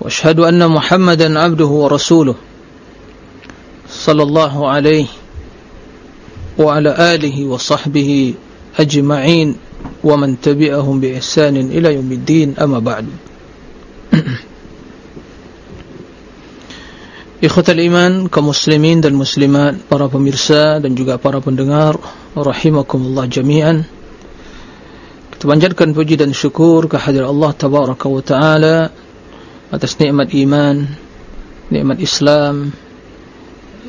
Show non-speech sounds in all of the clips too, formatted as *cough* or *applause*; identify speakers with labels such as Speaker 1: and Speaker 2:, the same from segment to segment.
Speaker 1: وأشهد أن محمدا عبده ورسوله صلى الله عليه وعلى آله وصحبه أجمعين ومن تبعهم بإحسان إلى يوم الدين أما بعد *clears throat* Ikhwatal iman, kaum muslimin dan muslimat, para pemirsa dan juga para pendengar, rahimakumullah jami'an. Kita panjatkan puji dan syukur kehadirat Allah tabaraka wa taala atas nikmat iman, nikmat Islam,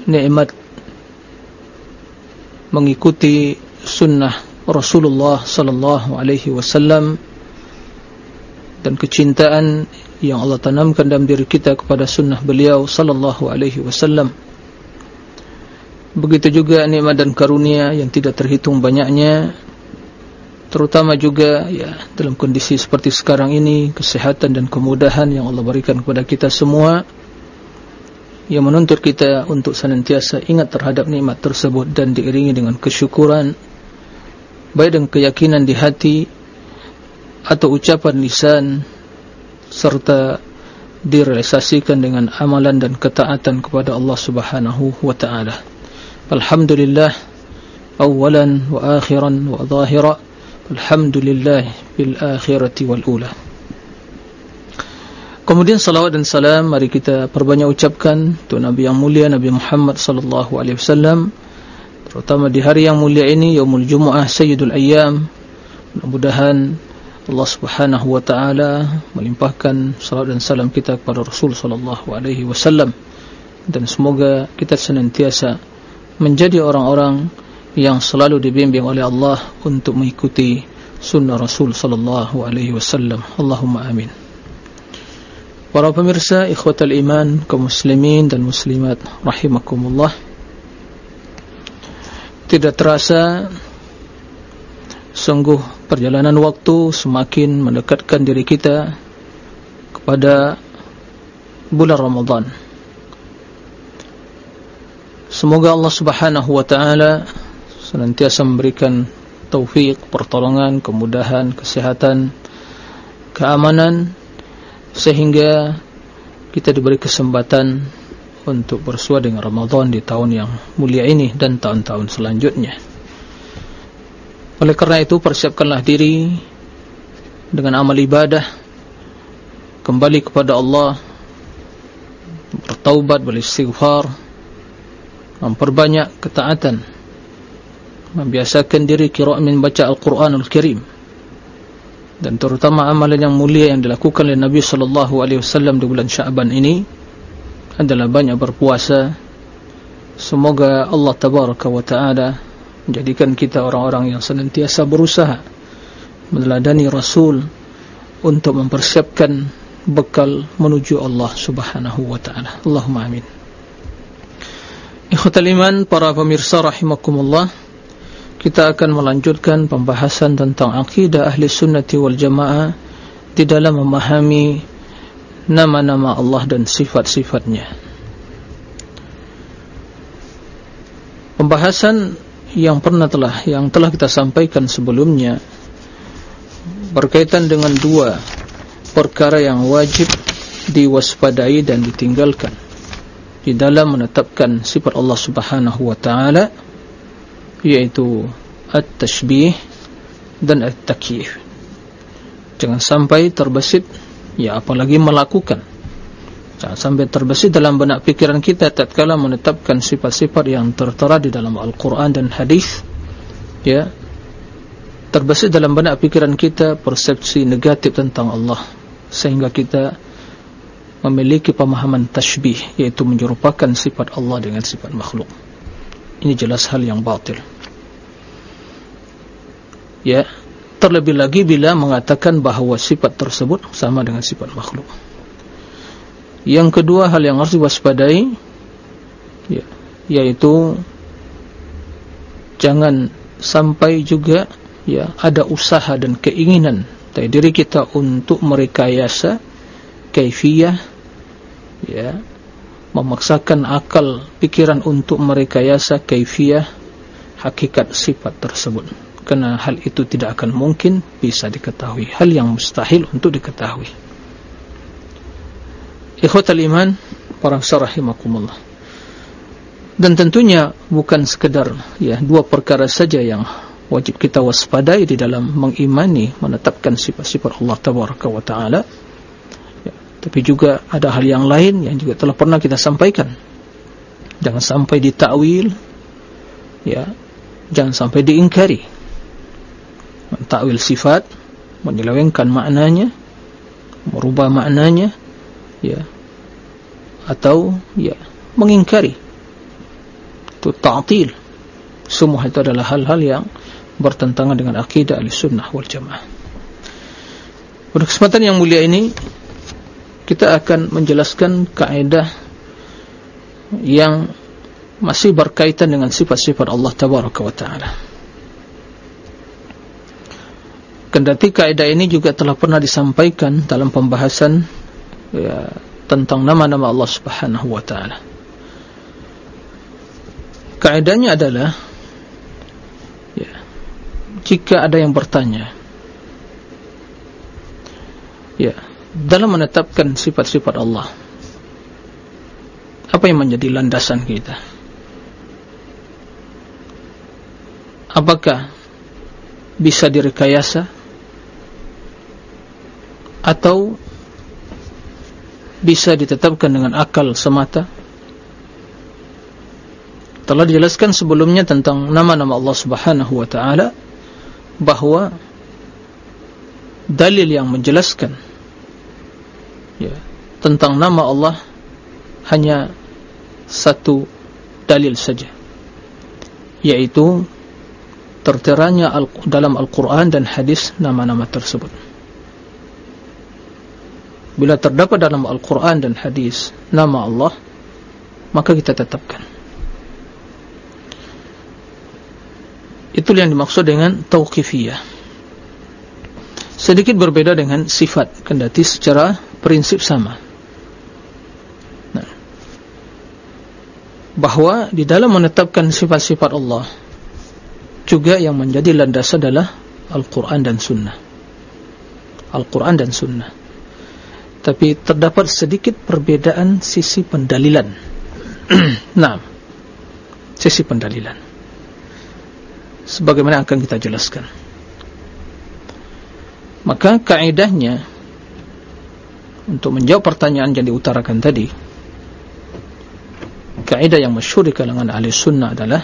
Speaker 1: nikmat mengikuti sunnah Rasulullah sallallahu alaihi wasallam dan kecintaan yang Allah tanamkan dalam diri kita kepada sunnah beliau sallallahu alaihi wasallam. Begitu juga nikmat dan karunia yang tidak terhitung banyaknya terutama juga ya dalam kondisi seperti sekarang ini kesehatan dan kemudahan yang Allah berikan kepada kita semua yang menuntut kita untuk senantiasa ingat terhadap nikmat tersebut dan diiringi dengan kesyukuran baik dengan keyakinan di hati atau ucapan lisan serta direalisasikan dengan amalan dan ketaatan kepada Allah Subhanahu wa taala. Alhamdulillah awalan wa akhiran wa zahira. Alhamdulillah bil akhirati wal ula. Kemudian salawat dan salam mari kita perbanyak ucapkan untuk Nabi yang mulia Nabi Muhammad sallallahu alaihi wasallam. Terutama di hari yang mulia ini yaumul jumuah sayyidul ayyam. Mudah-mudahan Allah Subhanahu wa taala melimpahkan salat dan salam kita kepada Rasul sallallahu alaihi wasallam. Dan semoga kita senantiasa menjadi orang-orang yang selalu dibimbing oleh Allah untuk mengikuti sunnah Rasul sallallahu alaihi wasallam. Allahumma amin. Para pemirsa ikhwatal iman kaum muslimin dan muslimat rahimakumullah. Tidak terasa sungguh perjalanan waktu semakin mendekatkan diri kita kepada bulan Ramadan. Semoga Allah Subhanahu wa taala senantiasa memberikan taufik, pertolongan, kemudahan, kesehatan, keamanan sehingga kita diberi kesempatan untuk bersua dengan Ramadan di tahun yang mulia ini dan tahun-tahun selanjutnya. Oleh karena itu persiapkanlah diri dengan amal ibadah kembali kepada Allah bertaubat beristighfar memperbanyak ketaatan membiasakan diri kira' membaca Al-Quranul Karim dan terutama amalan yang mulia yang dilakukan oleh Nabi wasallam di bulan Sya'ban ini adalah banyak berpuasa semoga Allah tabaraka wa taala menjadikan kita orang-orang yang senantiasa berusaha meneladani Rasul untuk mempersiapkan bekal menuju Allah Subhanahu wa taala. Allahumma amin. Ikhwatal iman, para pemirsa rahimakumullah, kita akan melanjutkan pembahasan tentang akidah ahli sunnati wal jamaah di dalam memahami nama-nama Allah dan sifat-sifatnya. Pembahasan yang pernah telah yang telah kita sampaikan sebelumnya berkaitan dengan dua perkara yang wajib diwaspadai dan ditinggalkan di dalam menetapkan sifat Allah Subhanahu wa taala yaitu at-tashbih dan at-takyif jangan sampai terbesit ya apalagi melakukan Jangan sampai terbesit dalam benak pikiran kita tatkala menetapkan sifat-sifat yang tertera di dalam Al-Quran dan Hadis. Ya, terbesit dalam benak pikiran kita persepsi negatif tentang Allah, sehingga kita memiliki pemahaman tashbih, yaitu menyerupakan sifat Allah dengan sifat makhluk. Ini jelas hal yang batil. Ya, terlebih lagi bila mengatakan bahawa sifat tersebut sama dengan sifat makhluk. Yang kedua hal yang harus diwaspadai ya, yaitu jangan sampai juga ya ada usaha dan keinginan dari diri kita untuk merekayasa kaifiyah ya memaksakan akal pikiran untuk merekayasa kaifiyah hakikat sifat tersebut kerana hal itu tidak akan mungkin bisa diketahui. Hal yang mustahil untuk diketahui. Ikhwatal iman para rahimakumullah. Dan tentunya bukan sekedar ya dua perkara saja yang wajib kita waspadai di dalam mengimani menetapkan sifat-sifat Allah tabaraka wa taala. Ya, tapi juga ada hal yang lain yang juga telah pernah kita sampaikan. Jangan sampai ditakwil ya jangan sampai diingkari takwil sifat menyelewengkan maknanya merubah maknanya ya. Atau ya mengingkari. Itu ta'til. Semua itu adalah hal-hal yang bertentangan dengan akidah al-sunnah wal jamaah. Pada kesempatan yang mulia ini kita akan menjelaskan kaidah yang masih berkaitan dengan sifat-sifat Allah tabaraka wa ta'ala Kendati kaidah ini juga telah pernah disampaikan dalam pembahasan ya, tentang nama-nama Allah Subhanahu wa taala. Kaidahnya adalah ya, jika ada yang bertanya ya, dalam menetapkan sifat-sifat Allah apa yang menjadi landasan kita? Apakah bisa direkayasa atau bisa ditetapkan dengan akal semata? Telah dijelaskan sebelumnya tentang nama-nama Allah subhanahu wa ta'ala bahawa dalil yang menjelaskan ya, tentang nama Allah hanya satu dalil saja yaitu terteranya dalam Al-Quran dan hadis nama-nama tersebut bila terdapat dalam Al-Quran dan hadis nama Allah maka kita tetapkan. Itu yang dimaksud dengan tauqifiyah. Sedikit berbeda dengan sifat kendati secara prinsip sama. Nah, bahawa di dalam menetapkan sifat-sifat Allah juga yang menjadi landas adalah Al-Quran dan Sunnah. Al-Quran dan Sunnah tapi terdapat sedikit perbedaan sisi pendalilan. *clears throat* nah, sisi pendalilan. Sebagaimana akan kita jelaskan. Maka kaidahnya untuk menjawab pertanyaan yang diutarakan tadi, kaidah yang masyhur di kalangan ahli sunnah adalah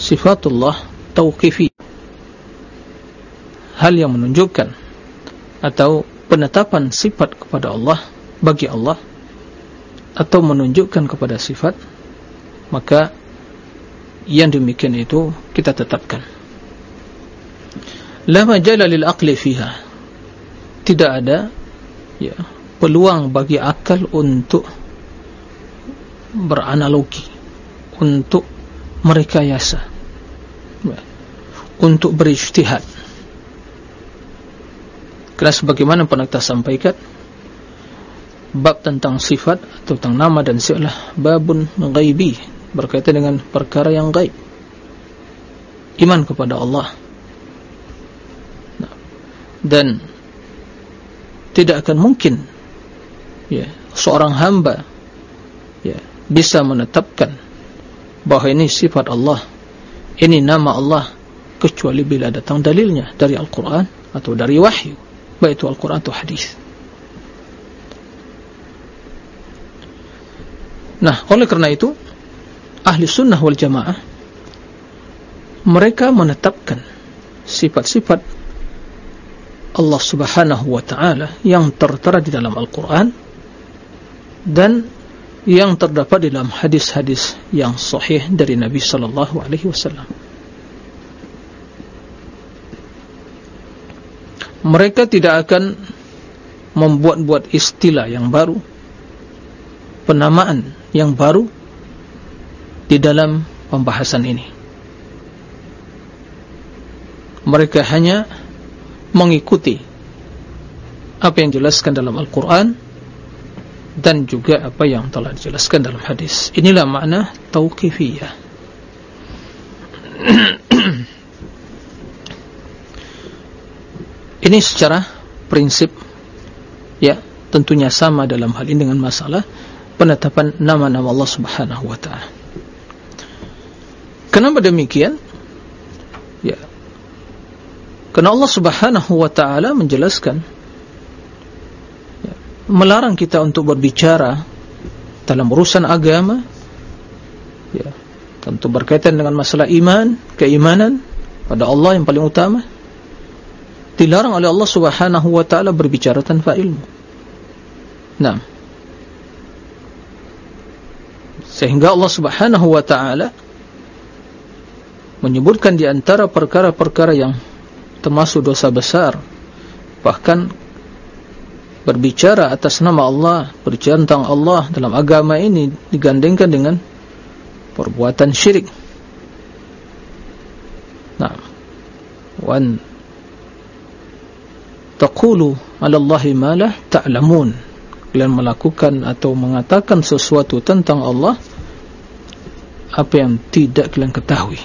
Speaker 1: sifatullah tauqifi. Hal yang menunjukkan atau penetapan sifat kepada Allah bagi Allah atau menunjukkan kepada sifat maka yang demikian itu kita tetapkan. La majala lil aqli fiha. Tidak ada ya peluang bagi akal untuk beranalogi untuk merekayasa ya, untuk berijtihad Kerana sebagaimana pernah kita sampaikan Bab tentang sifat atau tentang nama dan sifat Babun ghaibi Berkaitan dengan perkara yang gaib Iman kepada Allah. Dan Tidak akan mungkin ya, Seorang hamba ya, Bisa menetapkan Bahawa ini sifat Allah Ini nama Allah Kecuali bila datang dalilnya Dari Al-Quran Atau dari wahyu baik itu Al-Quran atau hadis. Nah, oleh kerana itu, ahli sunnah wal jamaah, mereka menetapkan sifat-sifat Allah subhanahu wa ta'ala yang tertera di dalam Al-Quran dan yang terdapat di dalam hadis-hadis yang sahih dari Nabi sallallahu alaihi wasallam. Mereka tidak akan membuat-buat istilah yang baru penamaan yang baru di dalam pembahasan ini. Mereka hanya mengikuti apa yang dijelaskan dalam Al-Quran dan juga apa yang telah dijelaskan dalam hadis. Inilah makna tauqifiyah *clears throat* ini secara prinsip ya tentunya sama dalam hal ini dengan masalah penetapan nama-nama Allah Subhanahu wa taala. Kenapa demikian? Ya. Karena Allah Subhanahu wa taala menjelaskan ya, melarang kita untuk berbicara dalam urusan agama ya, tentu berkaitan dengan masalah iman, keimanan pada Allah yang paling utama. Dilarang oleh Allah Subhanahu wa taala berbicara tanpa ilmu. Nah. Sehingga Allah Subhanahu wa taala menyebutkan di antara perkara-perkara yang termasuk dosa besar bahkan berbicara atas nama Allah, berbicara tentang Allah dalam agama ini digandengkan dengan perbuatan syirik. Nah. Wan taqulu 'ala Allahi ma la ta'lamun kalian melakukan atau mengatakan sesuatu tentang Allah apa yang tidak kalian ketahui.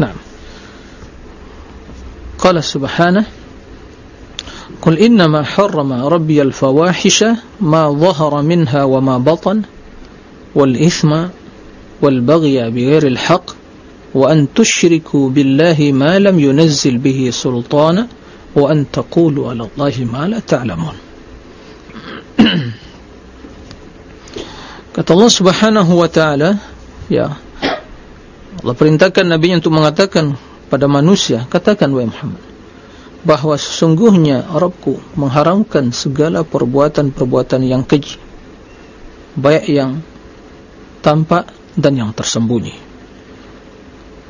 Speaker 1: Nah. Qala subhanahu قل إنما حرم ربي الفواحش ما ظهر منها وما بطن والإثم والبغي بغير الحق وأن تشركوا بالله ما لم ينزل به سلطانا وأن تقولوا على الله ما لا تعلمون Kata Allah Subhanahu wa taala, ya. Allah perintahkan nabi untuk mengatakan pada manusia, katakan wahai Muhammad, bahwa sesungguhnya Rabbku mengharamkan segala perbuatan-perbuatan yang keji, baik yang tampak dan yang tersembunyi.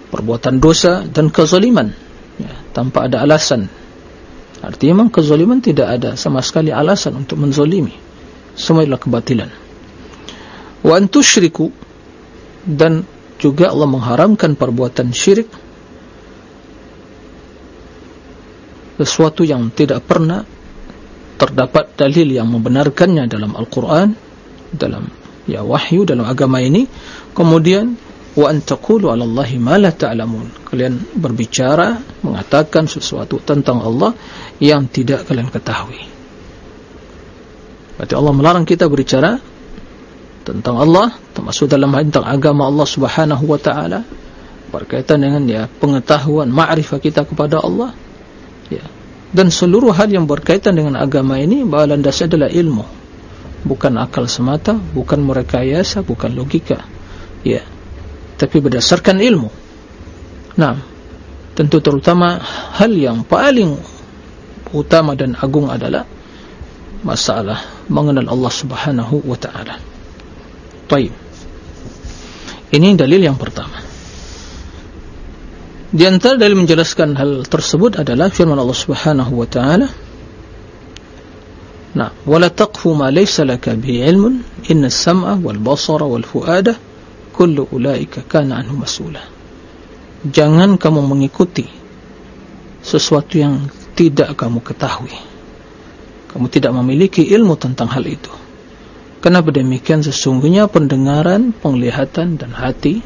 Speaker 1: Perbuatan dosa dan kezaliman, ya, tanpa ada alasan. Artinya memang kezaliman tidak ada sama sekali alasan untuk menzalimi. Semua adalah kebatilan wa antusyriku dan juga Allah mengharamkan perbuatan syirik sesuatu yang tidak pernah terdapat dalil yang membenarkannya dalam Al-Quran dalam ya wahyu dalam agama ini kemudian wa antaqulu 'ala Allahi ma la ta'lamun. Kalian berbicara mengatakan sesuatu tentang Allah yang tidak kalian ketahui. Berarti Allah melarang kita berbicara tentang Allah termasuk dalam tentang agama Allah Subhanahu wa taala berkaitan dengan ya pengetahuan ma'rifah kita kepada Allah. Ya. Dan seluruh hal yang berkaitan dengan agama ini bahawa landasnya adalah ilmu. Bukan akal semata bukan merekayasa bukan logika. Ya tapi berdasarkan ilmu nah tentu terutama hal yang paling utama dan agung adalah masalah mengenal Allah Subhanahu wa taala Taib. Ini dalil yang pertama. Di antara dalil menjelaskan hal tersebut adalah firman Allah Subhanahu wa taala. Nah, wala taqfu ma laysa laka bi ilmun inna as-sam'a wal basara wal fu'ada kullu ulaika kana anhu mas'ula. Jangan kamu mengikuti sesuatu yang tidak kamu ketahui. Kamu tidak memiliki ilmu tentang hal itu. Kenapa demikian sesungguhnya pendengaran, penglihatan dan hati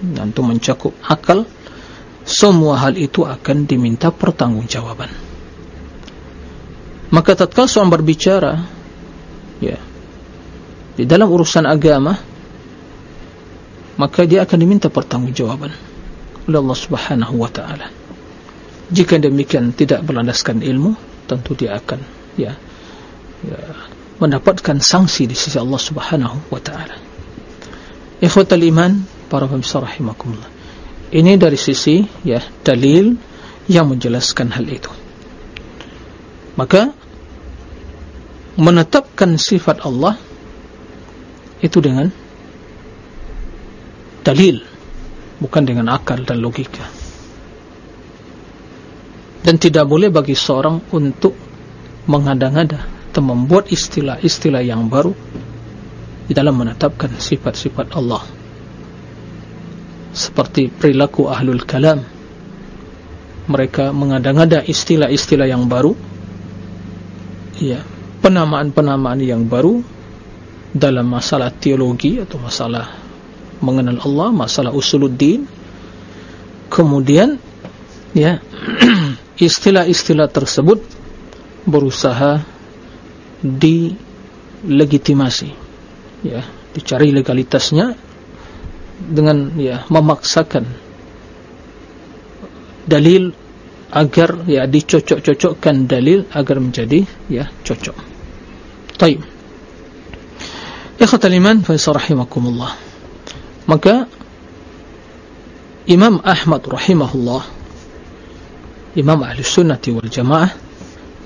Speaker 1: Nanti mencakup akal Semua hal itu akan diminta pertanggungjawaban Maka tatkala seorang berbicara ya, Di dalam urusan agama Maka dia akan diminta pertanggungjawaban Oleh Allah subhanahu wa ta'ala Jika demikian tidak berlandaskan ilmu Tentu dia akan ya, ya mendapatkan sanksi di sisi Allah Subhanahu wa taala. Ikhwatul iman, para pemirsa rahimakumullah. Ini dari sisi ya dalil yang menjelaskan hal itu. Maka menetapkan sifat Allah itu dengan dalil bukan dengan akal dan logika. Dan tidak boleh bagi seorang untuk mengada-ngada atau membuat istilah-istilah yang baru di dalam menetapkan sifat-sifat Allah seperti perilaku ahlul kalam mereka mengada-ngada istilah-istilah yang baru ya penamaan-penamaan yang baru dalam masalah teologi atau masalah mengenal Allah, masalah usuluddin kemudian ya *clears throat* istilah-istilah tersebut berusaha dilegitimasi ya dicari legalitasnya dengan ya memaksakan dalil agar ya dicocok-cocokkan dalil agar menjadi ya cocok. Baik. Ikhwatul iman fa rahimakumullah. Maka Imam Ahmad rahimahullah Imam Ahli Sunnah wal Jamaah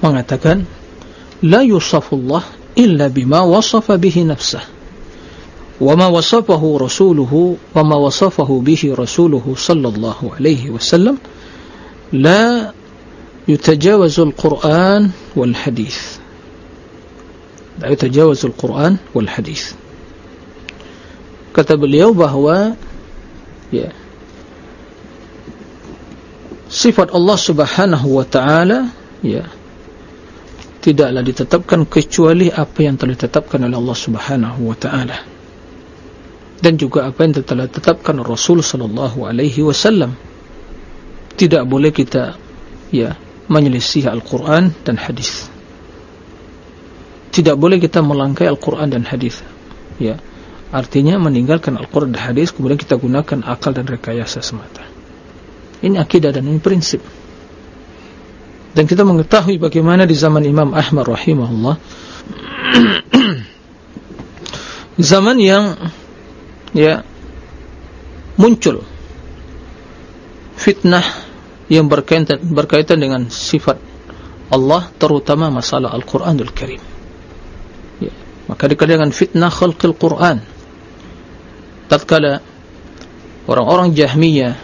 Speaker 1: mengatakan la yusafullah illa bima wasafa bihi nafsah ma wasafahu rasuluhu wa ma wasafahu bihi rasuluhu sallallahu alaihi wasallam لا يتجاوز القرآن والحديث لا يتجاوز القرآن والحديث kata beliau bahawa ya sifat Allah Subhanahu wa taala ya tidaklah ditetapkan kecuali apa yang telah ditetapkan oleh Allah Subhanahu wa taala dan juga apa yang telah ditetapkan Rasul sallallahu alaihi wasallam tidak boleh kita ya menyelisih Al-Quran dan hadis. Tidak boleh kita melangkai Al-Quran dan hadis. Ya, artinya meninggalkan Al-Quran dan hadis kemudian kita gunakan akal dan rekayasa semata. Ini akidah dan ini prinsip. Dan kita mengetahui bagaimana di zaman Imam Ahmad rahimahullah *clears throat* zaman yang ya muncul fitnah yang berkaitan, berkaitan dengan sifat Allah terutama masalah Al-Quranul Karim ya. maka dikatakan fitnah khalqil Quran tatkala orang-orang Jahmiyah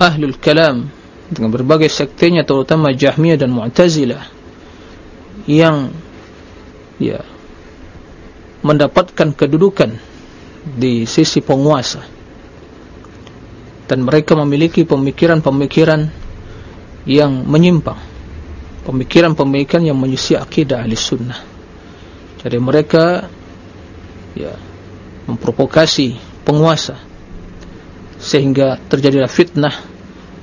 Speaker 1: Ahlul Kalam dengan berbagai sektenya terutama Jahmiyah dan Mu'tazilah yang ya mendapatkan kedudukan di sisi penguasa. Dan mereka memiliki pemikiran-pemikiran yang menyimpang. Pemikiran-pemikiran yang menyisi akidah ahli sunnah. Jadi mereka ya memprovokasi penguasa sehingga terjadilah fitnah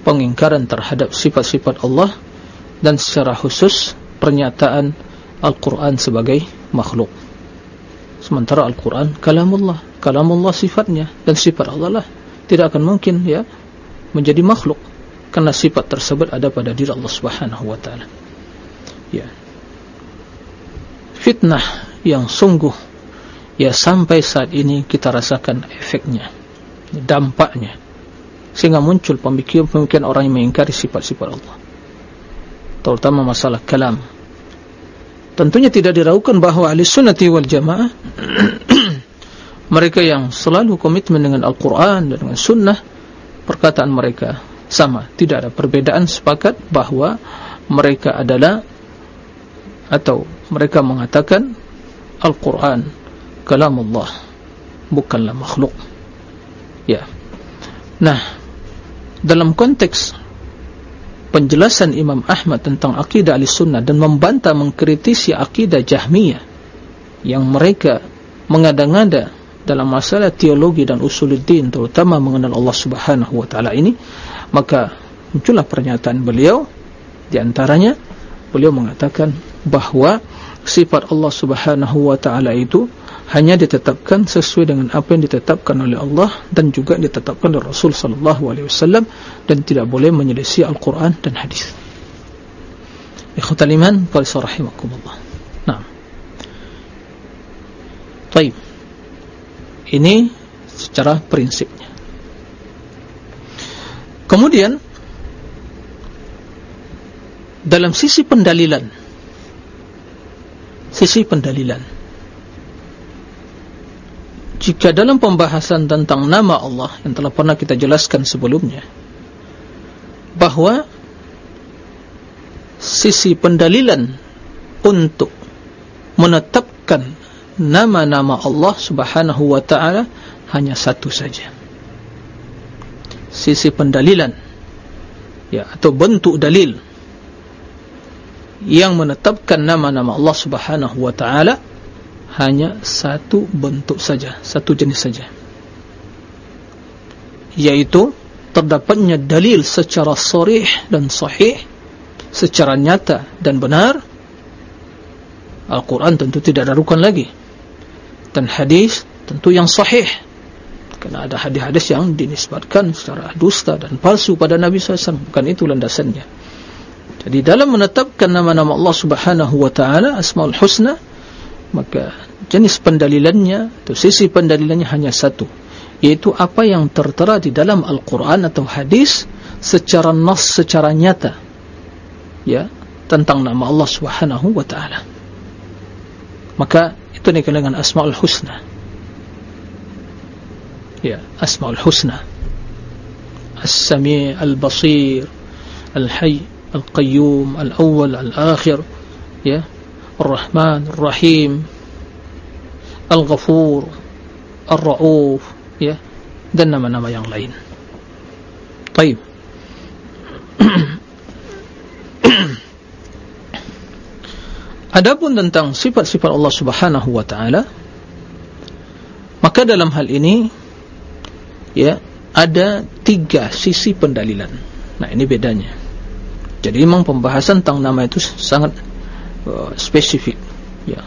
Speaker 1: pengingkaran terhadap sifat-sifat Allah dan secara khusus pernyataan Al-Quran sebagai makhluk sementara Al-Quran kalamullah kalamullah sifatnya dan sifat Allah lah tidak akan mungkin ya menjadi makhluk karena sifat tersebut ada pada diri Allah Subhanahu wa taala. Ya. Fitnah yang sungguh ya sampai saat ini kita rasakan efeknya, dampaknya. Sehingga muncul pemikiran-pemikiran orang yang mengingkari sifat-sifat Allah. Terutama masalah kalam. Tentunya tidak diragukan bahawa ahli sunnati wal jamaah *clears throat* mereka yang selalu komitmen dengan Al-Quran dan dengan Sunnah perkataan mereka sama tidak ada perbedaan sepakat bahawa mereka adalah atau mereka mengatakan Al-Quran kalam Allah bukanlah makhluk. Ya. Nah dalam konteks penjelasan Imam Ahmad tentang akidah al-sunnah dan membantah mengkritisi akidah jahmiyah yang mereka mengada-ngada dalam masalah teologi dan usuluddin terutama mengenal Allah Subhanahu wa taala ini maka muncullah pernyataan beliau. Di antaranya beliau mengatakan bahawa sifat Allah Subhanahu wa taala itu hanya ditetapkan sesuai dengan apa yang ditetapkan oleh Allah dan juga ditetapkan oleh Rasul sallallahu alaihi wasallam dan tidak boleh menyelisih Al-Qur'an dan hadis. Ikhwatul iman, qul rahimakumullah. Naam. Baik ini secara prinsipnya kemudian dalam sisi pendalilan sisi pendalilan jika dalam pembahasan tentang nama Allah yang telah pernah kita jelaskan sebelumnya bahawa sisi pendalilan untuk menetapkan nama-nama Allah subhanahu wa ta'ala hanya satu saja. Sisi pendalilan ya atau bentuk dalil yang menetapkan nama-nama Allah subhanahu wa ta'ala hanya satu bentuk saja satu jenis saja. Yaitu terdapatnya dalil secara sorih dan sahih secara nyata dan benar. Al-Quran tentu tidak darukan lagi. Dan hadis tentu yang sahih. Kerana ada hadis-hadis yang dinisbatkan secara dusta dan palsu pada Nabi SAW bukan itu landasannya. Jadi dalam menetapkan nama-nama Allah subhanahu wa ta'ala Asma'ul Husna maka jenis pendalilannya atau sisi pendalilannya hanya satu. Yaitu apa yang tertera di dalam Al-Quran atau hadis secara nas, secara nyata. Ya tentang nama Allah subhanahu wa ta'ala. Maka itu dikatakan dengan Asma'ul Husna. Ya asmaul husna. As-sami' al-basir al-hayy al-qayyum al-awwal al-akhir. Ya ar-rahman ar-rahim al-ghafur. Ar-ra'uf. Ya. Dan nama-nama yang lain. Baik. *clears throat* Adapun tentang sifat-sifat Allah Subhanahu wa taala maka dalam hal ini ya ada tiga sisi pendalilan. Nah ini bedanya. Jadi memang pembahasan tentang nama itu sangat uh, spesifik ya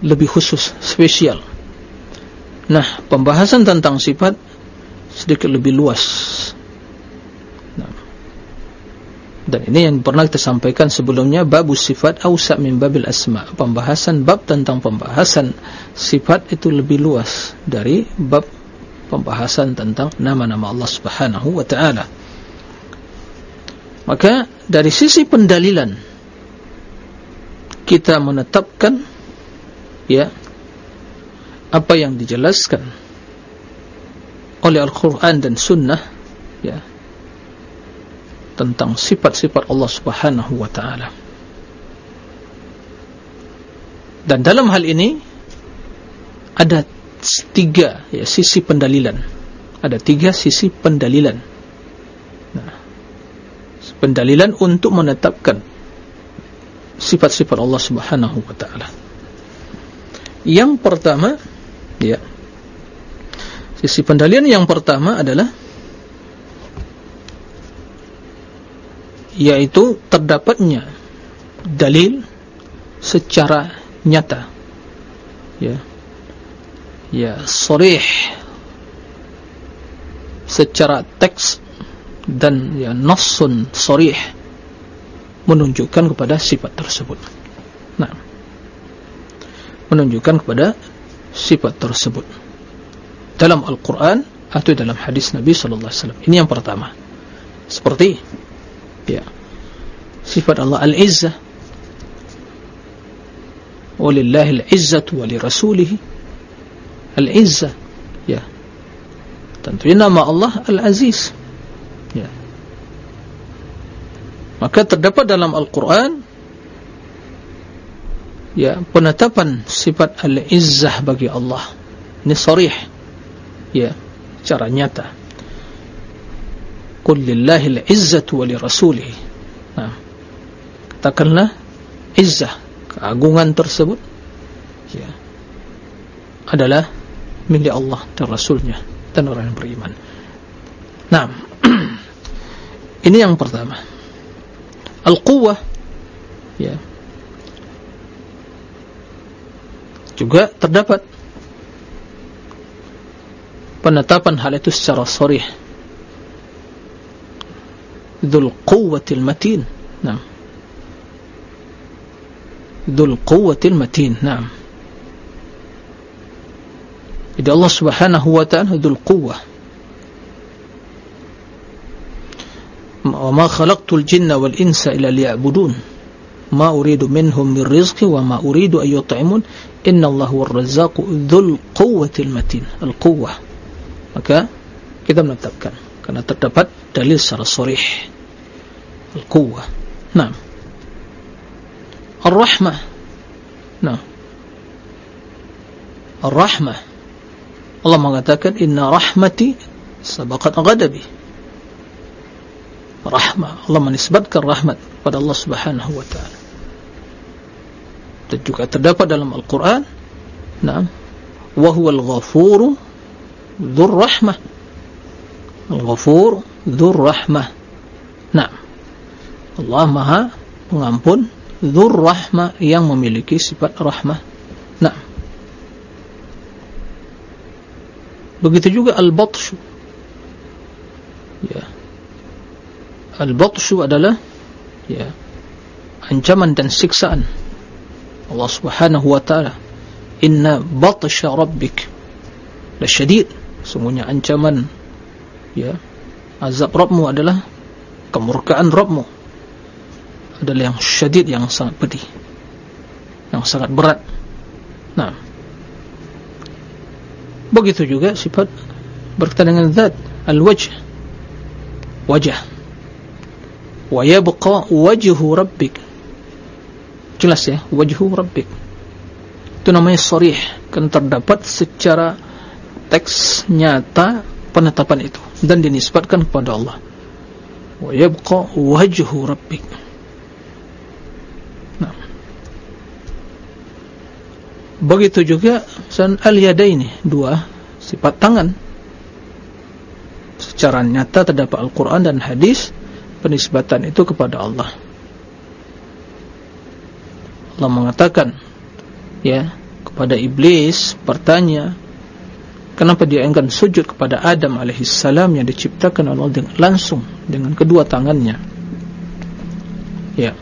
Speaker 1: lebih khusus spesial nah pembahasan tentang sifat sedikit lebih luas nah. dan ini yang pernah kita sampaikan sebelumnya babus sifat awsa' min babil asma pembahasan bab tentang pembahasan sifat itu lebih luas dari bab pembahasan tentang nama-nama Allah Subhanahu wa taala. Maka dari sisi pendalilan kita menetapkan ya apa yang dijelaskan oleh Al-Qur'an dan Sunnah ya tentang sifat-sifat Allah Subhanahu wa taala. Dan dalam hal ini ada tiga ya, sisi pendalilan ada tiga sisi pendalilan nah, pendalilan untuk menetapkan sifat-sifat Allah subhanahu wa ta'ala. Yang pertama ya sisi pendalilan yang pertama adalah yaitu terdapatnya dalil secara nyata. Ya ya sorih secara teks dan ya nasun sorih menunjukkan kepada sifat tersebut. Nah menunjukkan kepada sifat tersebut. Dalam Al-Quran atau dalam hadis Nabi Sallallahu Alaihi Wasallam. Ini yang pertama. Seperti ya sifat Allah Al-Izzah walillahi al-izzatu wa li rasulihi Al-Izzah ya. Tentunya nama Allah Al-Aziz ya. Maka terdapat dalam Al-Quran ya penetapan sifat Al-Izzah bagi Allah. Ini sarih ya secara nyata. Qul lillahi al-izzatu wa li rasulih nah, katakanlah izzah keagungan tersebut ya adalah milik Allah dan Rasulnya dan orang yang beriman. Nah, *clears throat* ini yang pertama. Al-Quwah, ya, juga terdapat penetapan hal itu secara sorih. Dhul Quwatil Matin. Nah, Dhul Quwatil Matin. Nah. Jadi Allah subhanahu wa ta'ala Dhul quwwah Wa ma khalaqtul jinna wal insa ila liya'budun Ma uridu minhum min rizqi Wa ma uridu ayyut'imun Inna Allah wa razzaqu Dhul quwwatil matin Al quwwah Maka kita menetapkan. Karena terdapat dalil secara sorih Al quwwah Nah Ar-Rahmah. Nah Ar-Rahmah. Allah mengatakan inna rahmati sabaqat ghadabi rahmah Allah menisbatkan rahmat pada Allah Subhanahu wa taala dan juga terdapat dalam Al-Qur'an na'am wa huwal ghafuru dzur rahmah al-ghafur dzur rahmah na'am Allah Maha Pengampun Dzur Rahmah yang memiliki sifat rahmah. Nah. Begitu juga Al-Batshu. Ya. Al-Batshu adalah ya ancaman dan siksaan. Allah Subhanahu wa taala. Inna batsha rabbik. Lasyadid. Semuanya ancaman ya azab Rabbmu adalah kemurkaan Rabbmu. Adalah yang syadid yang sangat pedih yang sangat berat. Nah begitu juga sifat berkaitan dengan zat al-wajh. Wajah wa yabqa wajhu rabbik jelas ya wajhu rabbik itu namanya sharih kan terdapat secara teks nyata penetapan itu. Dan dinisbatkan kepada Allah. wa yabqa wajhu rabbik Begitu juga san al-yadaini, dua sifat tangan. Secara nyata terdapat Al-Qur'an dan hadis penisbatan itu kepada Allah. Allah mengatakan ya kepada iblis bertanya kenapa dia enggan sujud kepada Adam alaihi salam yang diciptakan Allah dengan langsung dengan kedua tangannya. Ya.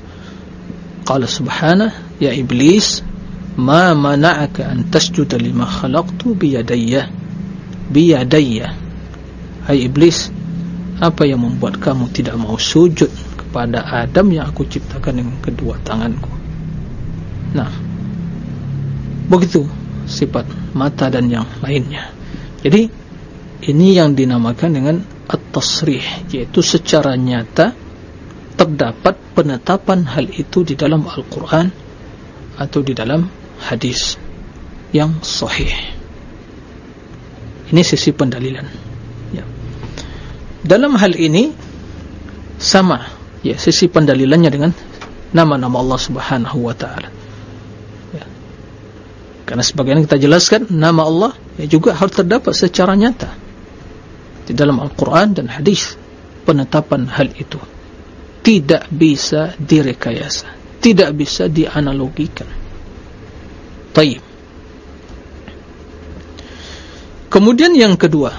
Speaker 1: Qala subhanahu ya iblis ma mana'aka an tasjuda lima khalaqtu biyadayya biyadayya hai iblis apa yang membuat kamu tidak mau sujud kepada Adam yang aku ciptakan dengan kedua tanganku nah begitu sifat mata dan yang lainnya jadi ini yang dinamakan dengan at-tasrih yaitu secara nyata terdapat penetapan hal itu di dalam Al-Quran atau di dalam hadis yang sahih. Ini sisi pendalilan. Dalam hal ini sama ya sisi pendalilannya dengan nama-nama Allah Subhanahu wa taala. Ya. Karena sebagaimana kita jelaskan nama Allah ya juga harus terdapat secara nyata di dalam Al-Qur'an dan hadis penetapan hal itu tidak bisa direkayasa, tidak bisa dianalogikan. Taib. Kemudian yang kedua,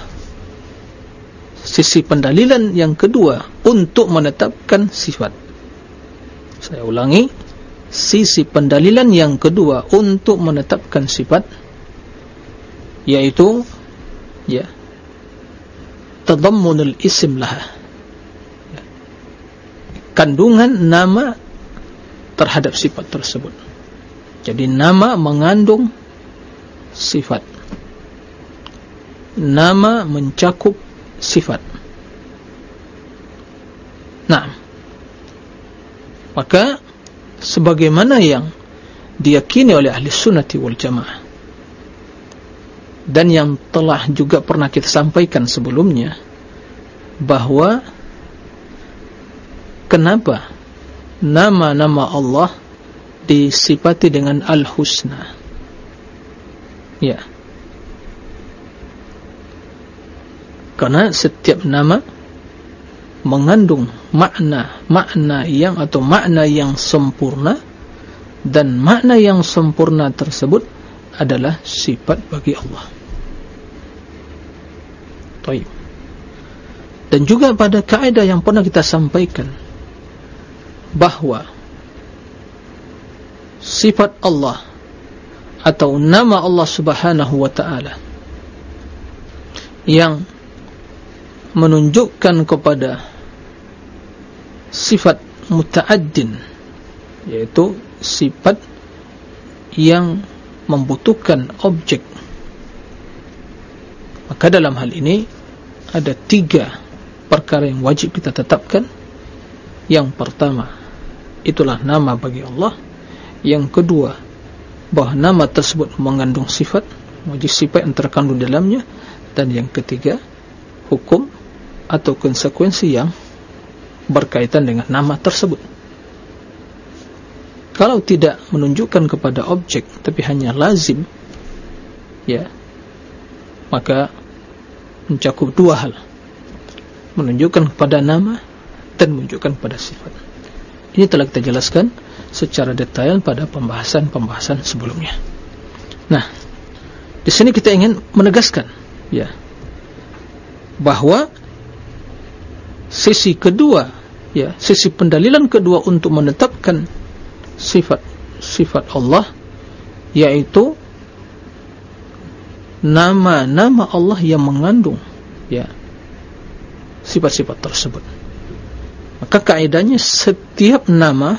Speaker 1: sisi pendalilan yang kedua untuk menetapkan sifat. Saya ulangi, sisi pendalilan yang kedua untuk menetapkan sifat, yaitu ya tadammunul isim laha. Kandungan nama terhadap sifat tersebut. Jadi nama mengandung sifat. Nama mencakup sifat. Nah, maka sebagaimana yang diyakini oleh ahli sunnati wal jamaah dan yang telah juga pernah kita sampaikan sebelumnya bahwa kenapa nama-nama Allah disifati dengan al-husna? Ya karena setiap nama mengandung makna makna yang atau makna yang sempurna dan makna yang sempurna tersebut adalah sifat bagi Allah Taib. dan juga pada kaidah yang pernah kita sampaikan bahawa sifat Allah atau nama Allah subhanahu wa ta'ala yang menunjukkan kepada sifat muta'addin yaitu sifat yang membutuhkan objek. Maka dalam hal ini ada tiga perkara yang wajib kita tetapkan. Yang pertama itulah nama bagi Allah. Yang kedua bahawa nama tersebut mengandung sifat wajib sifat yang terkandung dalamnya. Dan yang ketiga hukum atau konsekuensi yang berkaitan dengan nama tersebut. Kalau tidak menunjukkan kepada objek tapi hanya lazim ya maka mencakup dua hal. Menunjukkan kepada nama dan menunjukkan kepada sifat. Ini telah kita jelaskan secara detail pada pembahasan-pembahasan sebelumnya. Nah di sini kita ingin menegaskan ya bahwa sisi kedua ya sisi pendalilan kedua untuk menetapkan sifat sifat Allah yaitu nama-nama Allah yang mengandung ya sifat-sifat tersebut. Maka kaidahnya setiap nama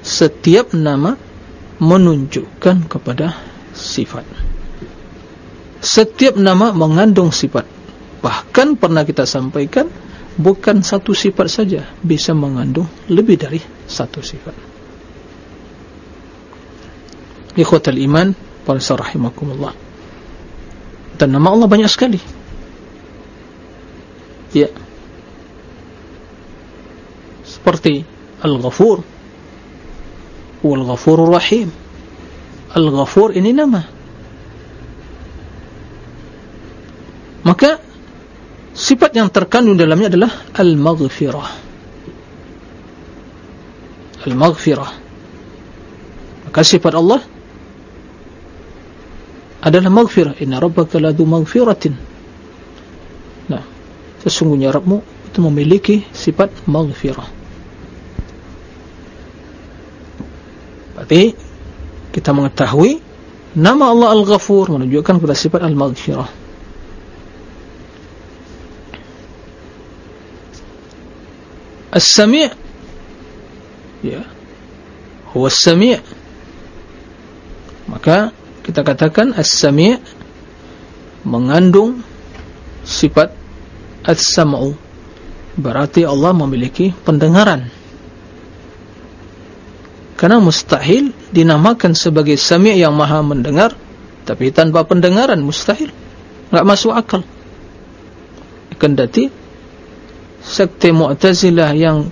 Speaker 1: setiap nama menunjukkan kepada sifat. Setiap nama mengandung sifat bahkan pernah kita sampaikan bukan satu sifat saja bisa mengandung lebih dari satu sifat. Ikhwatal iman para rahimakumullah. Dan nama Allah banyak sekali. Ya. Seperti Al-Ghafur. Wal-Ghafurur Rahim. Al-Ghafur ini nama. Maka sifat yang terkandung dalamnya adalah Al-Maghfirah. Al-Maghfirah. Maka sifat Allah adalah maghfirah. Inna rabbaka ladu maghfiratin. Nah sesungguhnya Rabbmu itu memiliki sifat maghfirah. Berarti kita mengetahui nama Allah Al-Ghafur menunjukkan kepada sifat Al-Maghfirah As-Sami' ya. Huwa As-Sami' maka kita katakan as-sami' mengandung sifat as-sam'u. Berarti Allah memiliki pendengaran. Karena mustahil dinamakan sebagai sami' yang maha mendengar tapi tanpa pendengaran mustahil. Enggak masuk akal. Kendati sekte mu'tazilah yang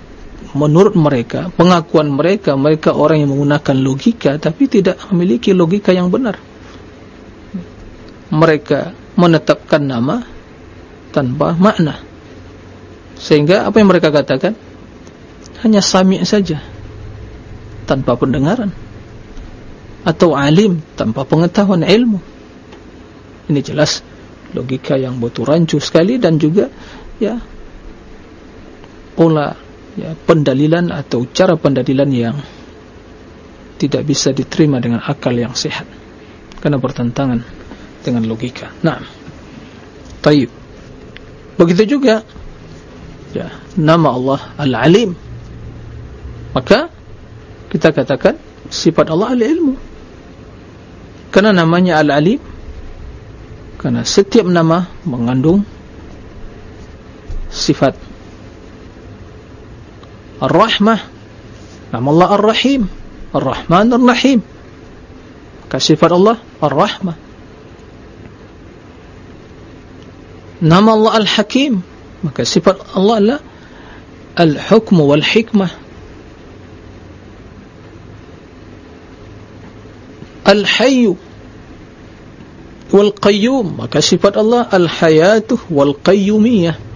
Speaker 1: menurut mereka, pengakuan mereka, mereka orang yang menggunakan logika tapi tidak memiliki logika yang benar. Mereka menetapkan nama tanpa makna. Sehingga apa yang mereka katakan? Hanya sami' saja. Tanpa pendengaran. Atau alim tanpa pengetahuan ilmu. Ini jelas logika yang betul rancu sekali dan juga ya pola ya, pendalilan atau cara pendalilan yang tidak bisa diterima dengan akal yang sehat karena bertentangan dengan logika. Nah, taib. Begitu juga ya, nama Allah Al-Alim. Maka kita katakan sifat Allah Al-Ilmu. Karena namanya Al-Alim karena setiap nama mengandung sifat Ar-Rahmah Nama Allah Ar-Rahim Ar-Rahman Ar-Rahim Kasifat Allah Ar-Rahmah Nama Allah Al-Hakim. Maka sifat Allah adalah Al-Hukm wal-Hikmah. Al-Hayyu Wal-Qayyum. Maka sifat Allah Al-Hayatuh wal-Qayyumiyah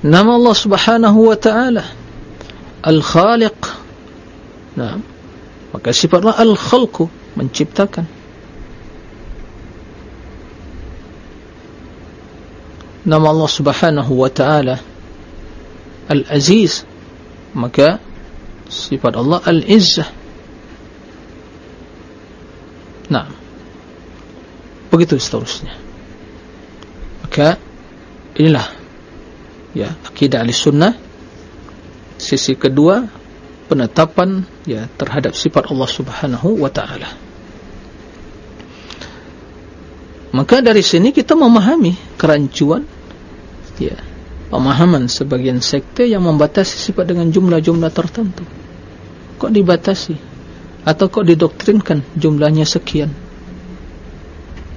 Speaker 1: nama Allah subhanahu wa ta'ala Al-Khaliq nah, maka sifat Allah Al-Khalqu menciptakan nama Allah subhanahu wa ta'ala Al-Aziz maka sifat Allah Al-Izzah nah begitu seterusnya maka inilah ya akidah ahli sunnah sisi kedua penetapan ya terhadap sifat Allah subhanahu wa ta'ala. Maka dari sini kita memahami kerancuan ya pemahaman sebagian sekte yang membatasi sifat dengan jumlah-jumlah tertentu. Kok dibatasi? Atau kok didoktrinkan jumlahnya sekian?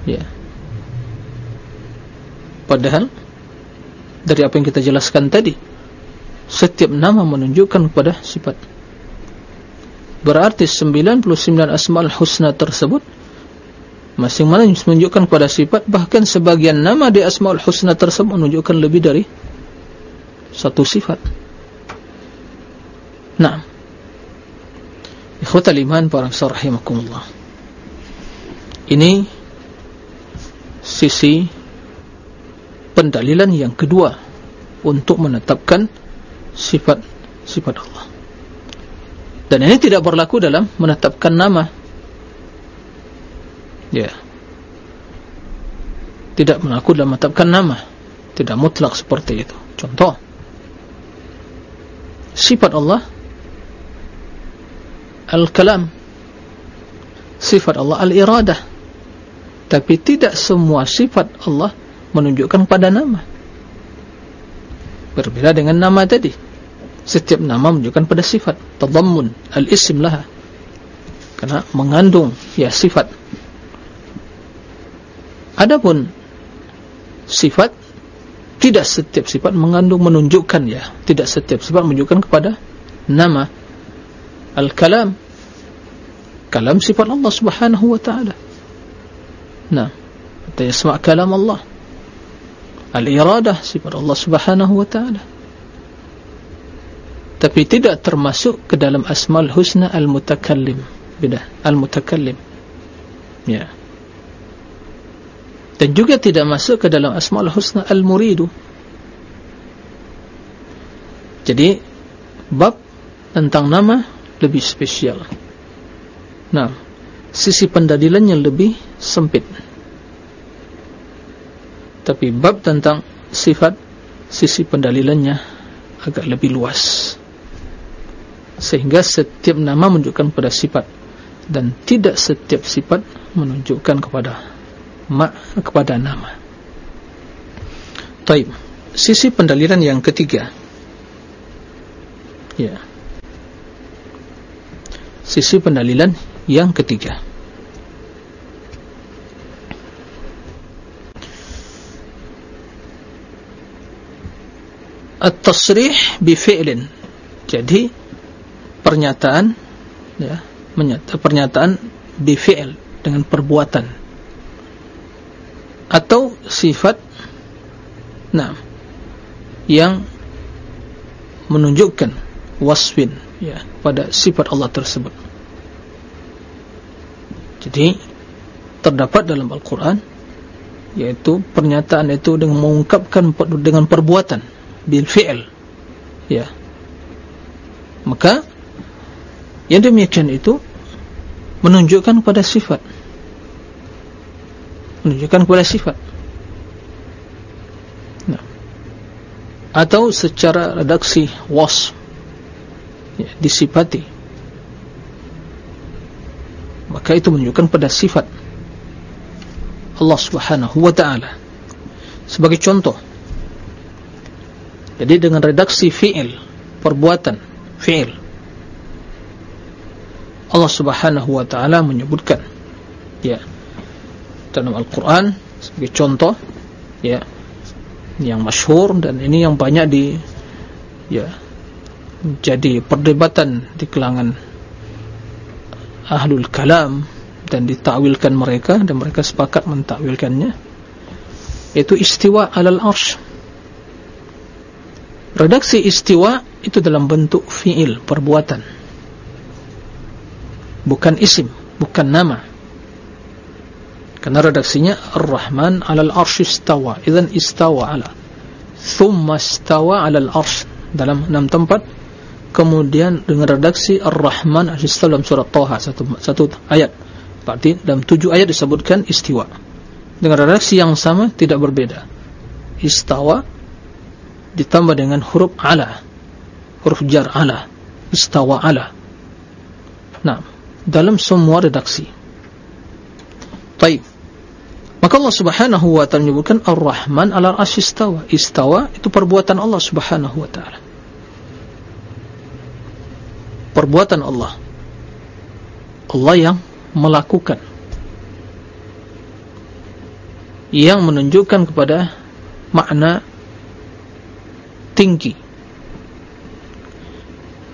Speaker 1: Ya. Padahal dari apa yang kita jelaskan tadi setiap nama menunjukkan kepada sifat. Berarti 99 asma'ul husna tersebut masing-masing menunjukkan kepada sifat bahkan sebagian nama di asma'ul husna tersebut menunjukkan lebih dari satu sifat. Nah ikhwatal iman para rahimakumullah. Ini sisi pendalilan yang kedua untuk menetapkan sifat sifat Allah. Dan ini tidak berlaku dalam menetapkan nama. Ya. Tidak mengaku dalam menetapkan nama. Tidak mutlak seperti itu. Contoh. Sifat Allah. Al-kalam. Sifat Allah al-iradah. Tapi tidak semua sifat Allah menunjukkan pada nama. Berbeda dengan nama tadi. Setiap nama menunjukkan pada sifat. Tadammun al-ism laha karena mengandung ya sifat. Adapun sifat tidak setiap sifat mengandung menunjukkan ya, tidak setiap sifat menunjukkan kepada nama. Al-kalam. Kalam sifat Allah Subhanahu wa taala. Nah, kita yasma' kalam Allah. Al-iradah sifat Allah Subhanahu wa taala. Tapi tidak termasuk ke dalam asmaul husna al-mutakallim. Beda, al-mutakallim. Ya. Dan juga tidak masuk ke dalam asma'ul husna al-muridu jadi bab tentang nama lebih spesial nah sisi pendadilannya lebih sempit tapi bab tentang sifat sisi pendalilannya agak lebih luas sehingga setiap nama menunjukkan pada sifat dan tidak setiap sifat menunjukkan kepada ma kepada nama. Taib. Sisi pendalilan yang ketiga. Ya. Sisi pendalilan yang ketiga. At-tasrih bi fi'lin. Jadi pernyataan ya, menyata, pernyataan bi fi'l dengan perbuatan. Atau sifat nah yang menunjukkan wasfin ya pada sifat Allah tersebut. Jadi terdapat dalam Al-Quran yaitu pernyataan itu dengan mengungkapkan dengan perbuatan bil fi'l ya. Maka yang demikian itu menunjukkan pada sifat. Menunjukkan kepada sifat. Nah. atau secara redaksi was. Ya, disifati. Maka itu menunjukkan pada sifat Allah subhanahu wa ta'ala. Sebagai contoh jadi dengan redaksi fi'il perbuatan fi'il Allah subhanahu wa ta'ala menyebutkan ya dalam Al-Quran sebagai contoh ya yang masyhur dan ini yang banyak di ya jadi perdebatan di kalangan ahlul kalam dan ditakwilkan mereka dan mereka sepakat mentakwilkannya yaitu istiwa alal arsh redaksi istiwa itu dalam bentuk fi'il perbuatan bukan isim bukan nama Karena redaksinya Ar-Rahman alal arsh istawa. Idzan istawa ala. Thumma istawa alal arsh dalam enam tempat. Kemudian dengan redaksi Ar-Rahman istawa dalam surat Taha satu satu ayat. Berarti dalam tujuh ayat disebutkan istiwa. Dengan redaksi yang sama tidak berbeda. Istawa ditambah dengan huruf ala. Huruf jar ala. Istawa ala. Nah, dalam semua redaksi. Baik. maka Allah subhanahu wa ta'ala menyebutkan Ar-Rahman ala arsy istawa istawa itu perbuatan Allah subhanahu wa ta'ala perbuatan Allah Allah yang melakukan yang menunjukkan kepada makna tinggi.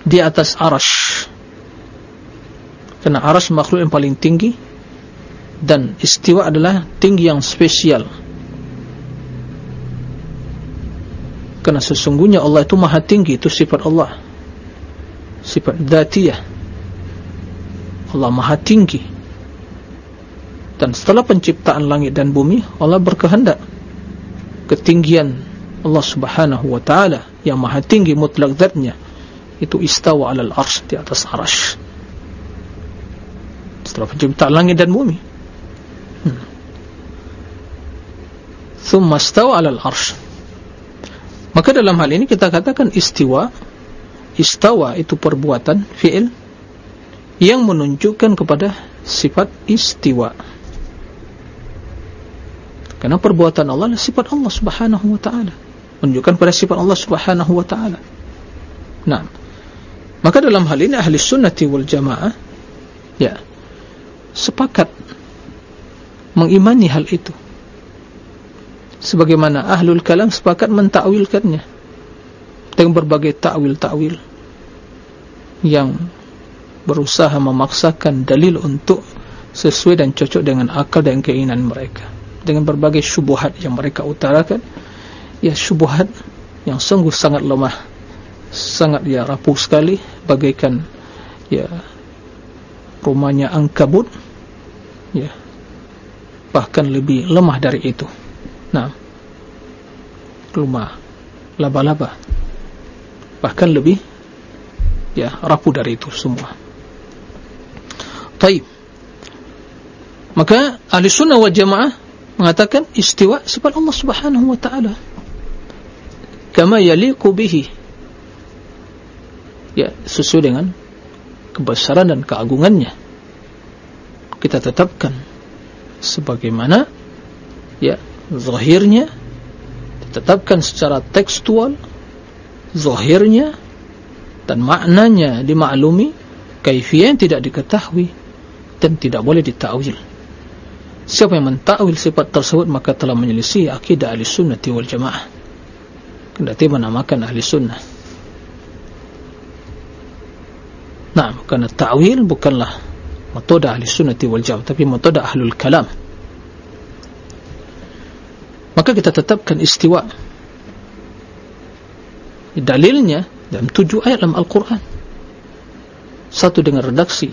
Speaker 1: Di atas arash kerana arash makhluk yang paling tinggi dan istiwa adalah tinggi yang spesial. Kerana sesungguhnya Allah itu maha tinggi itu sifat Allah. Sifat datiyah Allah maha tinggi. Dan setelah penciptaan langit dan bumi Allah berkehendak ketinggian Allah subhanahu wa ta'ala yang maha tinggi mutlak zatnya. Itu istawa alal arsh di atas arsh. Setelah penciptaan langit dan bumi. Hmm. thumma istawa alal arsh. Maka dalam hal ini kita katakan istiwa istawa itu perbuatan fi'il yang menunjukkan kepada sifat istiwa. Karena perbuatan Allah adalah sifat Allah subhanahu wa ta'ala menunjukkan pada sifat Allah subhanahu wa ta'ala. Nah Maka dalam hal ini ahli sunnati wal jamaah ya sepakat mengimani hal itu. Sebagaimana ahlul kalam sepakat mentakwilkannya dengan berbagai takwil-takwil yang berusaha memaksakan dalil untuk sesuai dan cocok dengan akal dan keinginan mereka. Dengan berbagai syubhat yang mereka utarakan ya syubhat yang sungguh sangat lemah sangat ya rapuh sekali bagaikan ya rumahnya angkabut ya bahkan lebih lemah dari itu. Nah rumah laba-laba bahkan lebih ya rapuh dari itu semua. Taib. Maka ahli sunnah wal jamaah mengatakan istiwa sifat Allah subhanahu wa ta'ala kama yaliku bihi. Ya sesuai dengan kebesaran dan keagungannya. Kita tetapkan sebagaimana ya zahirnya ditetapkan secara tekstual zahirnya dan maknanya dimaklumi kaifiyah yang tidak diketahui dan tidak boleh ditakwil. Siapa yang mentakwil sifat tersebut maka telah menyelisih akidah ahli sunnah wal jamaah kendati menamakan ahli sunnah Nah, kerana ta'wil bukanlah metode ahli sunnati wal jawab, tapi metode ahlul kalam. Maka kita tetapkan istiwa. Dalilnya dalam tujuh ayat dalam Al-Quran. Satu dengan redaksi.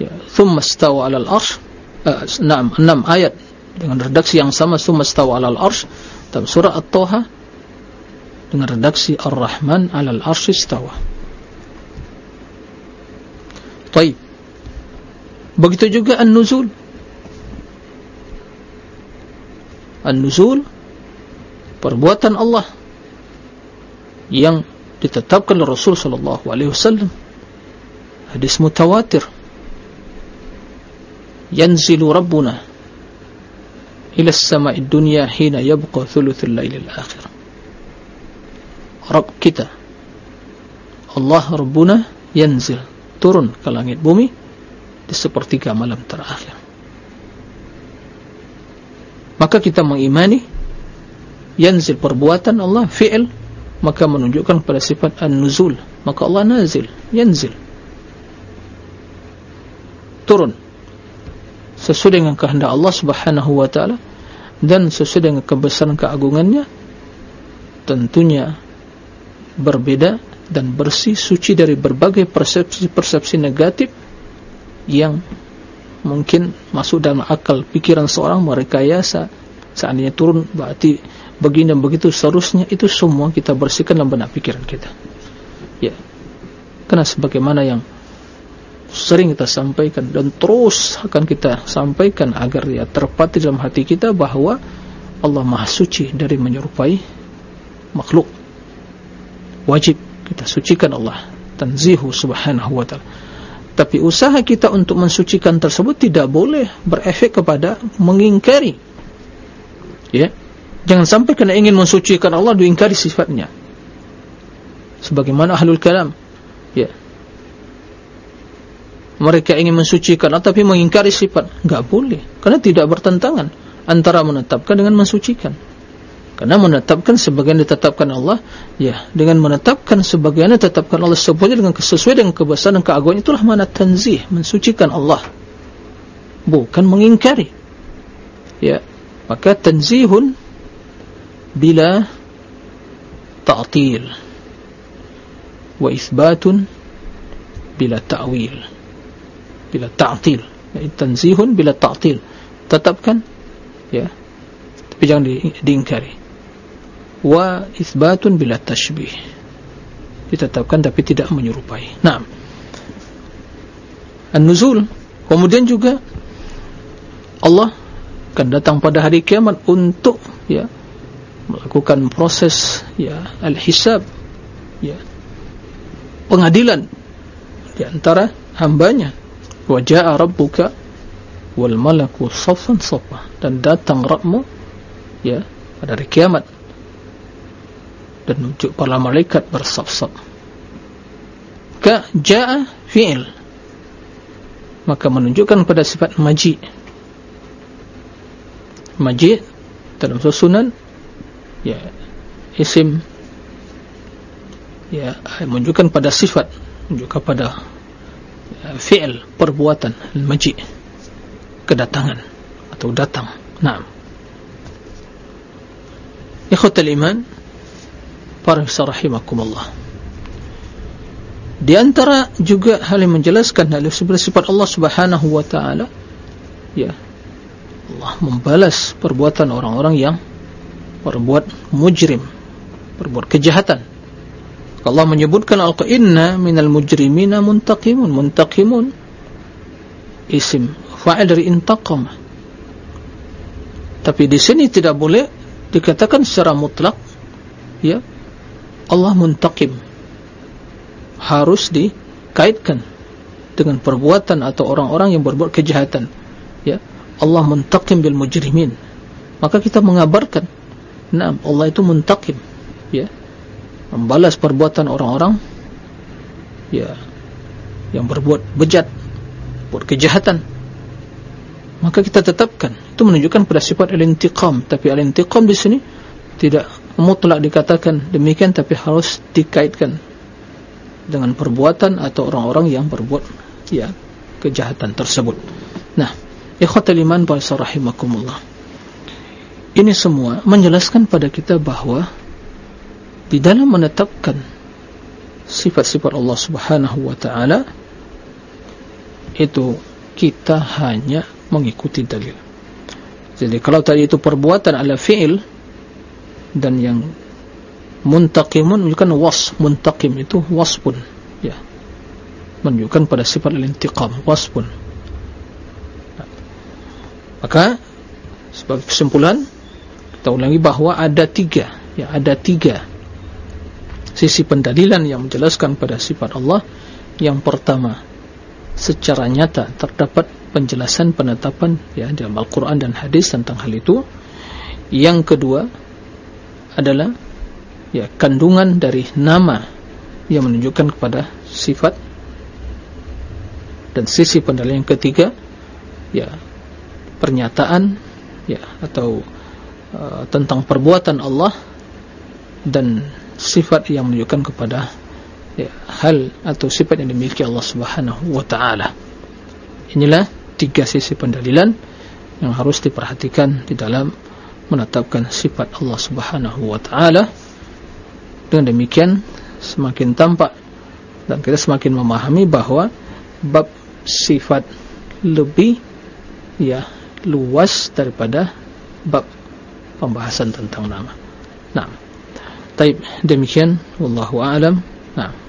Speaker 1: Ya, thumma stawa alal arsh. Enam, enam ayat dengan redaksi yang sama. Thumma stawa alal arsh. Dalam surah At-Toha. Dengan redaksi Ar-Rahman alal arsh istawa. Taib. Begitu juga An-Nuzul. An-Nuzul perbuatan Allah yang ditetapkan oleh Rasul sallallahu alaihi wasallam. Hadis mutawatir. Yanzilu Rabbuna ila as-sama'i ad-dunya hina yabqa thuluthul lail al-akhir. Rabb kita. Allah Rabbuna yanzil. Turun ke langit bumi di sepertiga malam terakhir. Maka kita mengimani yanzil perbuatan Allah fi'il maka menunjukkan pada sifat an-nuzul. Maka Allah nazil yanzil. Turun. Sesuai dengan kehendak Allah subhanahu wa ta'ala dan sesuai dengan kebesaran keagungannya tentunya berbeda dan bersih suci dari berbagai persepsi-persepsi negatif yang mungkin masuk dalam akal pikiran seorang merekayasa. Seandainya turun berarti begini dan begitu. Seharusnya itu semua kita bersihkan dalam benak pikiran kita. Ya. Karena sebagaimana yang sering kita sampaikan dan terus akan kita sampaikan agar ya terpati dalam hati kita bahawa Allah maha suci dari menyerupai makhluk wajib kita sucikan Allah. Tanzihu subhanahu wa ta'ala. Tapi usaha kita untuk mensucikan tersebut tidak boleh berefek kepada mengingkari. Ya? Jangan sampai kena ingin mensucikan Allah diingkari sifatnya. Sebagaimana ahlul kalam. Ya? Mereka ingin mensucikan Allah tapi mengingkari sifat. Enggak boleh. Karena tidak bertentangan antara menetapkan dengan mensucikan karena menetapkan sebagian ditetapkan Allah ya dengan menetapkan sebagian ditetapkan Allah sesuai dengan sesuai dengan kebesaran dan keagungan itulah mana tanzih mensucikan Allah. Bukan mengingkari. Ya maka tanzihun bila ta'til wa isbatun bila ta'wil. Bila ta'til. Ya, tanzihun bila ta'til. Tetapkan ya tapi jangan di, diingkari wa isbatun bila tashbih. Ditetapkan tapi tidak menyerupai. Nah an-nuzul kemudian juga Allah akan datang pada hari kiamat untuk ya melakukan proses ya al-hisab ya pengadilan di antara hambanya. Wa jaa rabbuka wal malaku saffan saffa. Dan datang Rabbmu ya pada hari kiamat dan menunjuk para malaikat bersaf-saf ka jaa fi'il. Maka menunjukkan pada sifat maji maji dalam susunan ya isim ya menunjukkan pada sifat menunjukkan pada ya, fi'il perbuatan maji kedatangan atau datang. Na'am. Ikhwatal iman para rahimakumullah. Di antara juga hal yang menjelaskan hal sifat Allah Subhanahu wa taala ya Allah membalas perbuatan orang-orang yang berbuat mujrim berbuat kejahatan. Allah menyebutkan al-inna minal mujrimina muntaqimun. Muntaqimun isim fa'il dari intaqam. Tapi di sini tidak boleh dikatakan secara mutlak ya Allah muntaqim. Harus dikaitkan dengan perbuatan atau orang-orang yang berbuat kejahatan. Ya Allah muntaqim bil mujrimin. Maka kita mengabarkan nah Allah itu muntaqim. Ya membalas perbuatan orang-orang ya yang berbuat bejat buat kejahatan. Maka kita tetapkan itu menunjukkan pada sifat al-intiqam. Tapi al-intiqam di sini tidak mutlak dikatakan demikian tapi harus dikaitkan dengan perbuatan atau orang-orang yang berbuat ya kejahatan tersebut. Nah, ikhwatul iman rahimakumullah. Ini semua menjelaskan pada kita bahawa di dalam menetapkan sifat-sifat Allah Subhanahu wa taala itu kita hanya mengikuti dalil. Jadi kalau tadi itu perbuatan ala fi'il dan yang muntaqimun menunjukkan was muntaqim itu waspun ya. Menunjukkan pada sifat al-intiqam waspun maka sebagai kesimpulan kita ulangi bahawa ada tiga ya ada tiga sisi pendalilan yang menjelaskan pada sifat Allah. Yang pertama secara nyata terdapat penjelasan penetapan ya dalam Al-Quran dan hadis tentang hal itu. Yang kedua adalah ya kandungan dari nama yang menunjukkan kepada sifat dan sisi pendalilan yang ketiga ya pernyataan ya atau uh, tentang perbuatan Allah dan sifat yang menunjukkan kepada ya, hal atau sifat yang dimiliki Allah Subhanahu wa taala. Inilah tiga sisi pendalilan yang harus diperhatikan di dalam menetapkan sifat Allah Subhanahu wa taala dengan demikian semakin tampak dan kita semakin memahami bahawa bab sifat lebih ya luas daripada bab pembahasan tentang nama. Nah, taib demikian wallahu aalam. Nah.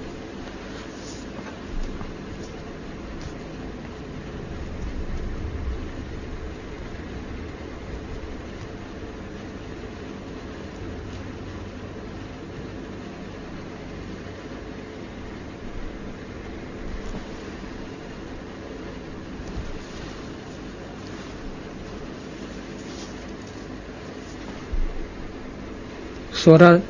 Speaker 1: 多大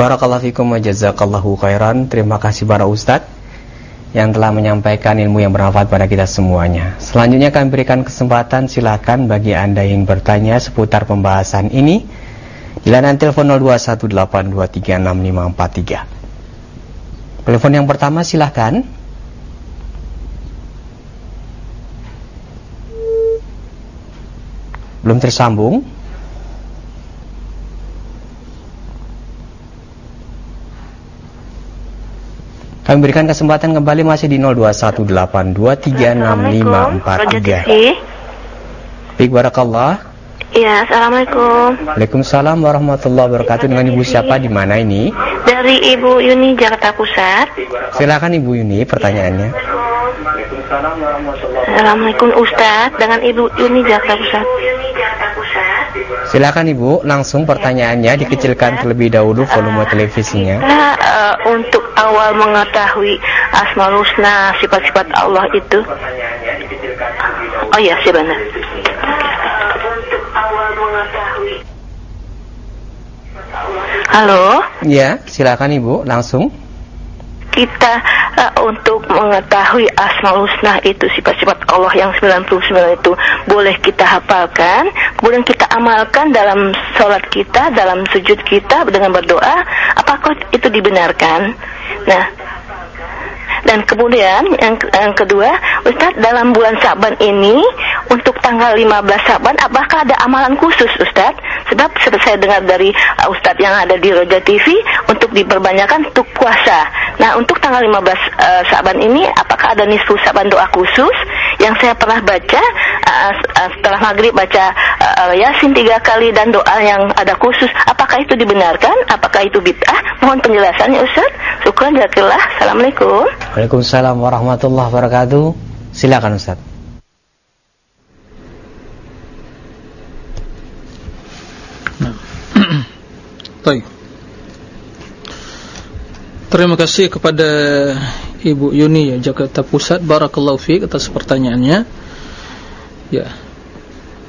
Speaker 2: Barakallahu fikum wa jazakallahu khairan. Terima kasih para ustadz yang telah menyampaikan ilmu yang bermanfaat pada kita semuanya. Selanjutnya kami berikan kesempatan silakan bagi Anda yang bertanya seputar pembahasan ini di layanan telepon 0218236543. Telepon yang pertama silakan. Belum tersambung. Kami berikan kesempatan kembali masih di 0218236543. Baik barakallah.
Speaker 3: Iya, Assalamualaikum.
Speaker 2: Waalaikumsalam warahmatullahi wabarakatuh. Dengan Ibu siapa di mana ini?
Speaker 3: Dari Ibu Yuni Jakarta Pusat.
Speaker 2: Silakan Ibu Yuni pertanyaannya.
Speaker 3: Assalamualaikum Ustadz dengan Ibu Yuni Jakarta Pusat.
Speaker 2: Silakan Ibu, langsung pertanyaannya dikecilkan terlebih dahulu volume televisinya.
Speaker 3: Nah, uh, untuk awal mengetahui asmaul husna sifat-sifat Allah itu. Oh iya, sih benar. Halo.
Speaker 2: Ya, silakan Ibu, langsung
Speaker 3: kita uh, untuk mengetahui asmaul husna itu sifat-sifat Allah yang 99 itu boleh kita hafalkan kemudian kita amalkan dalam sholat kita dalam sujud kita dengan berdoa apakah itu dibenarkan? Nah dan kemudian yang, yang kedua, Ustadz dalam bulan Saban ini untuk tanggal 15 Saban apakah ada amalan khusus Ustadz? Sebab saya dengar dari uh, Ustadz yang ada di Roja TV untuk diperbanyakkan untuk puasa. Nah untuk tanggal 15 uh, Saban ini apakah ada nisfu Saban doa khusus yang saya pernah baca uh, uh, setelah maghrib baca uh, Yasin tiga kali dan doa yang ada khusus. Apakah itu dibenarkan? Apakah itu bid'ah? Mohon penjelasannya Ustadz. Syukur jazakallah. Assalamualaikum.
Speaker 2: Waalaikumsalam warahmatullahi wabarakatuh. Silakan Ustaz. *clears throat*
Speaker 1: Terima kasih kepada Ibu Yuni ya Jakarta Pusat. Barakallahu fiik atas pertanyaannya. Ya.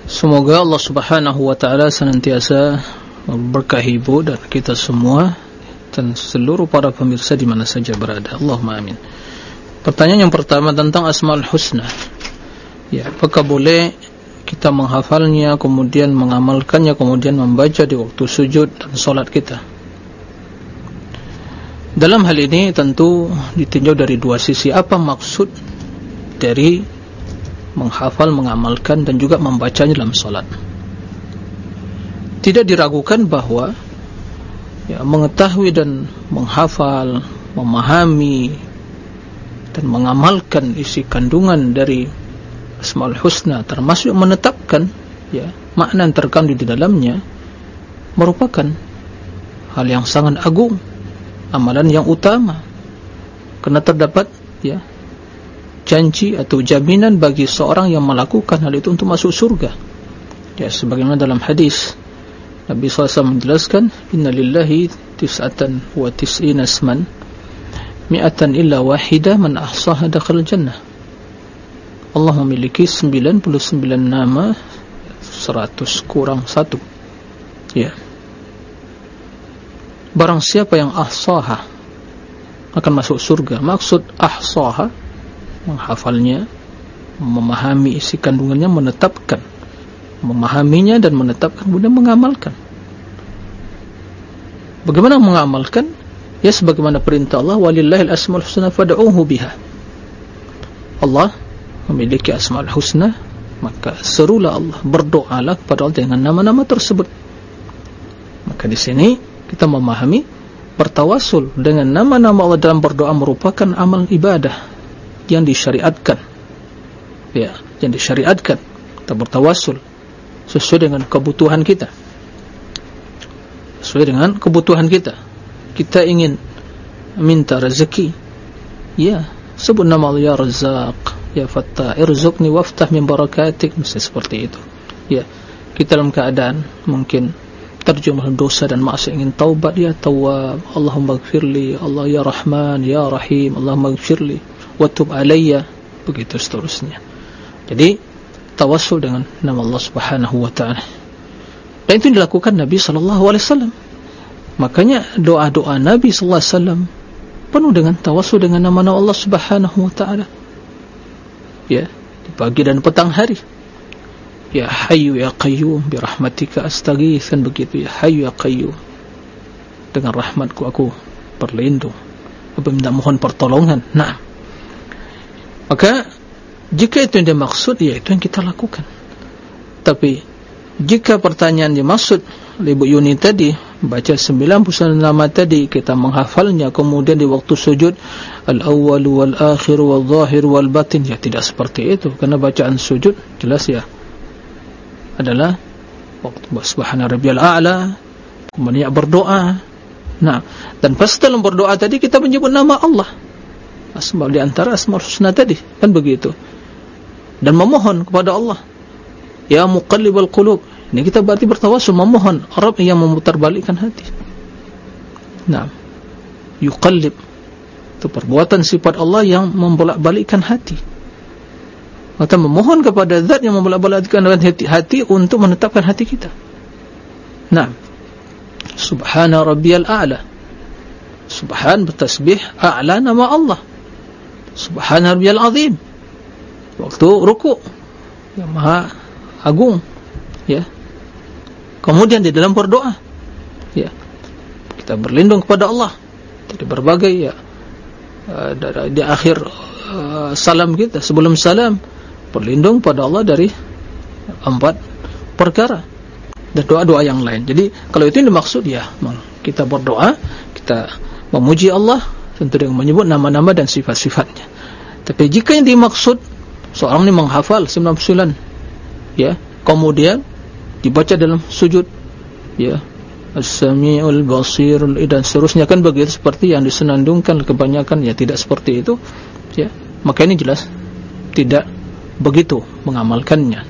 Speaker 1: Semoga Allah Subhanahu wa taala senantiasa memberkahi Ibu dan kita semua dan seluruh para pemirsa di mana saja berada. Allahumma amin. Pertanyaan yang pertama tentang Asmaul Husna. Ya, apakah boleh kita menghafalnya kemudian mengamalkannya kemudian membaca di waktu sujud dan solat kita? Dalam hal ini tentu ditinjau dari dua sisi apa maksud dari menghafal, mengamalkan dan juga membacanya dalam solat. Tidak diragukan bahawa ya, mengetahui dan menghafal, memahami dan mengamalkan isi kandungan dari Asmaul Husna termasuk menetapkan ya makna yang terkandung di dalamnya merupakan hal yang sangat agung amalan yang utama. Kerana terdapat ya janji atau jaminan bagi seorang yang melakukan hal itu untuk masuk surga. Ya sebagaimana dalam hadis Nabi SAW menjelaskan Inna lillahi tis'atan wa tis'ina asman Mi'atan illa wahidah man ahsaha dakhal jannah. Allah memiliki 99 nama 100 kurang 1 Ya. Barang siapa yang ahsaha Akan masuk surga Maksud ahsaha Menghafalnya Memahami isi kandungannya Menetapkan memahaminya dan menetapkan kemudian mengamalkan. Bagaimana mengamalkan? Ya sebagaimana perintah Allah walillahil asmaul husna fad'uhu biha. Allah memiliki asmaul husna maka serulah Allah berdoalah kepada Allah dengan nama-nama tersebut. Maka di sini kita memahami bertawasul dengan nama-nama Allah dalam berdoa merupakan amal ibadah yang disyariatkan. Ya yang disyariatkan. Kita bertawasul sesuai dengan kebutuhan kita. Sesuai dengan kebutuhan kita. Kita ingin minta rezeki. Ya sebut nama Allah ya Razzaq ya fattah irzuqni waftah min barakatik. Mesti seperti itu. Ya kita dalam keadaan mungkin terjumlah dosa dan maksiat ingin taubat ya tawwab Allahumma ighfirli Allah ya rahman ya rahim Allahumma ighfirli wa tub alayya. Begitu seterusnya. Jadi tawassul dengan nama Allah Subhanahu wa taala. Dan itu dilakukan Nabi sallallahu alaihi wasallam. Makanya doa-doa Nabi sallallahu alaihi wasallam penuh dengan tawassul dengan nama-nama Allah Subhanahu wa taala. Ya di pagi dan petang hari. Ya hayyu ya qayyum bi rahmatika astaghits kan begitu ya. Hayyu ya qayyum. Dengan rahmatku aku berlindung aku minta mohon pertolongan. Nah. Maka jika itu yang dimaksud ya itu yang kita lakukan. Tapi jika pertanyaan dimaksud Ibu Yuni tadi baca 99 nama tadi kita menghafalnya kemudian di waktu sujud al-awwal wal akhir wal zahir wal batin ya tidak seperti itu. Karena bacaan sujud jelas ya adalah waktu subhana rabbiyal a'la kemudian berdoa. Nah dan pas dalam berdoa tadi kita menyebut nama Allah. Asma di antara asma husna tadi kan begitu dan memohon kepada Allah ya muqallibal qulub ini kita berarti bertawasul memohon Rabb yang memutarbalikkan hati. Nah, yuqallib itu perbuatan sifat Allah yang membolak-balikkan hati. Atau memohon kepada zat yang membolak-balikkan hati, hati untuk menetapkan hati kita. Nah, subhana rabbiyal a'la. Subhan bertasbih a'la nama Allah. Subhana rabbiyal azim. Waktu rukuk. Yang maha agung. Ya. Kemudian di dalam berdoa. Ya. Kita berlindung kepada Allah. Dari berbagai ya uh, di akhir uh, salam kita sebelum salam berlindung pada Allah dari empat perkara. Dan doa-doa yang lain. Jadi kalau itu yang dimaksud ya kita berdoa kita memuji Allah tentu dengan menyebut nama-nama dan sifat-sifatnya. Tapi jika yang dimaksud seorang ini menghafal 99 ya. Kemudian dibaca dalam sujud. Ya. As-sami'ul basirul dan seterusnya. Kan begitu seperti yang disenandungkan kebanyakan. Ya tidak seperti itu. Ya. Maka ini jelas tidak begitu mengamalkannya.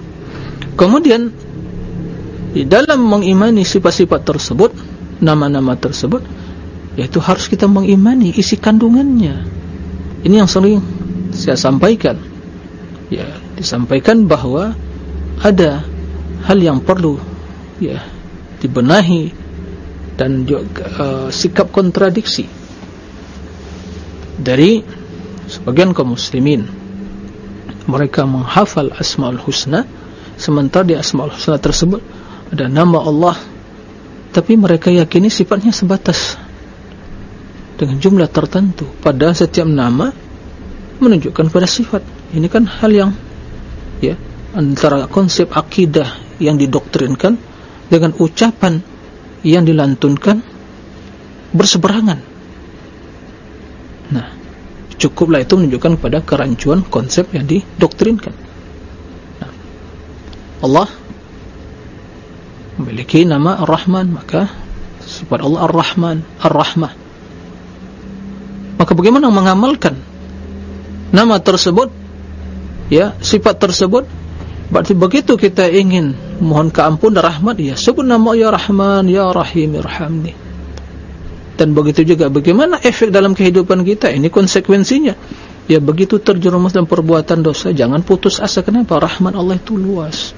Speaker 1: Kemudian di dalam mengimani sifat-sifat tersebut nama-nama tersebut yaitu harus kita mengimani isi kandungannya. Ini yang sering saya sampaikan ya disampaikan bahwa ada hal yang perlu ya dibenahi dan juga uh, sikap kontradiksi dari sebagian kaum muslimin. Mereka menghafal asmaul husna sementara di asmaul husna tersebut ada nama Allah tapi mereka yakini sifatnya sebatas dengan jumlah tertentu. Pada setiap nama menunjukkan pada sifat ini kan hal yang ya antara konsep akidah yang didoktrinkan dengan ucapan yang dilantunkan berseberangan. Nah, cukuplah itu menunjukkan kepada kerancuan konsep yang didoktrinkan. Nah, Allah memiliki nama Ar-Rahman, maka sifat Allah Ar-Rahman, Ar-Rahmah. Maka bagaimana mengamalkan nama tersebut, ya sifat tersebut Berarti begitu kita ingin mohon keampun dan rahmat ya sebut nama ya Rahman ya Rahim irhamni. Dan begitu juga bagaimana efek dalam kehidupan kita ini konsekuensinya. Ya begitu terjerumus dalam perbuatan dosa jangan putus asa kenapa rahmat Allah itu luas.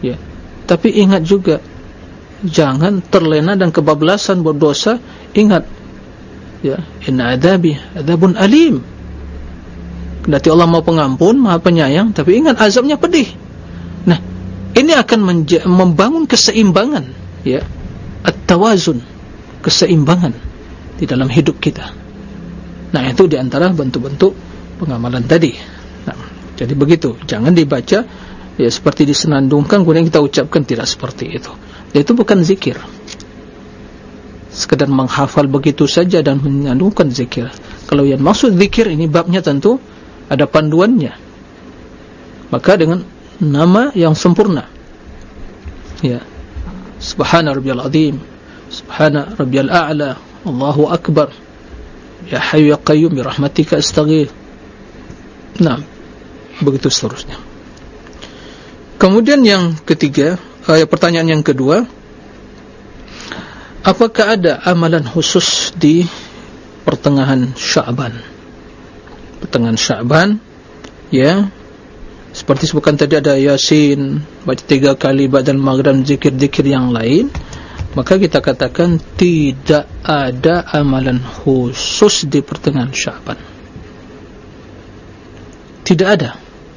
Speaker 1: Ya. Tapi ingat juga jangan terlena dan kebablasan berdosa ingat ya inna adabi adabun alim Kendati Allah mau pengampun, maha penyayang, tapi ingat azabnya pedih. Nah, ini akan membangun keseimbangan, ya, at-tawazun, keseimbangan di dalam hidup kita. Nah, itu diantara bentuk-bentuk pengamalan tadi. Nah, jadi begitu jangan dibaca ya seperti disenandungkan kemudian kita ucapkan tidak seperti itu itu bukan zikir sekedar menghafal begitu saja dan menyandungkan zikir kalau yang maksud zikir ini babnya tentu ada panduannya. Maka dengan nama yang sempurna. Ya. Subhana rabbiyal azim. Subhana rabbiyal a'la. Allahu akbar. Ya hayyu ya qayyum bi rahmatika astaghith. Nah begitu seterusnya. Kemudian yang ketiga ayat pertanyaan yang kedua apakah ada amalan khusus di pertengahan Sya'ban pertengahan Sya'ban ya. Seperti sebutkan tadi ada Yasin baca tiga kali badan maghrib zikir-zikir yang lain. Maka kita katakan tidak ada amalan khusus di pertengahan Sya'ban tidak ada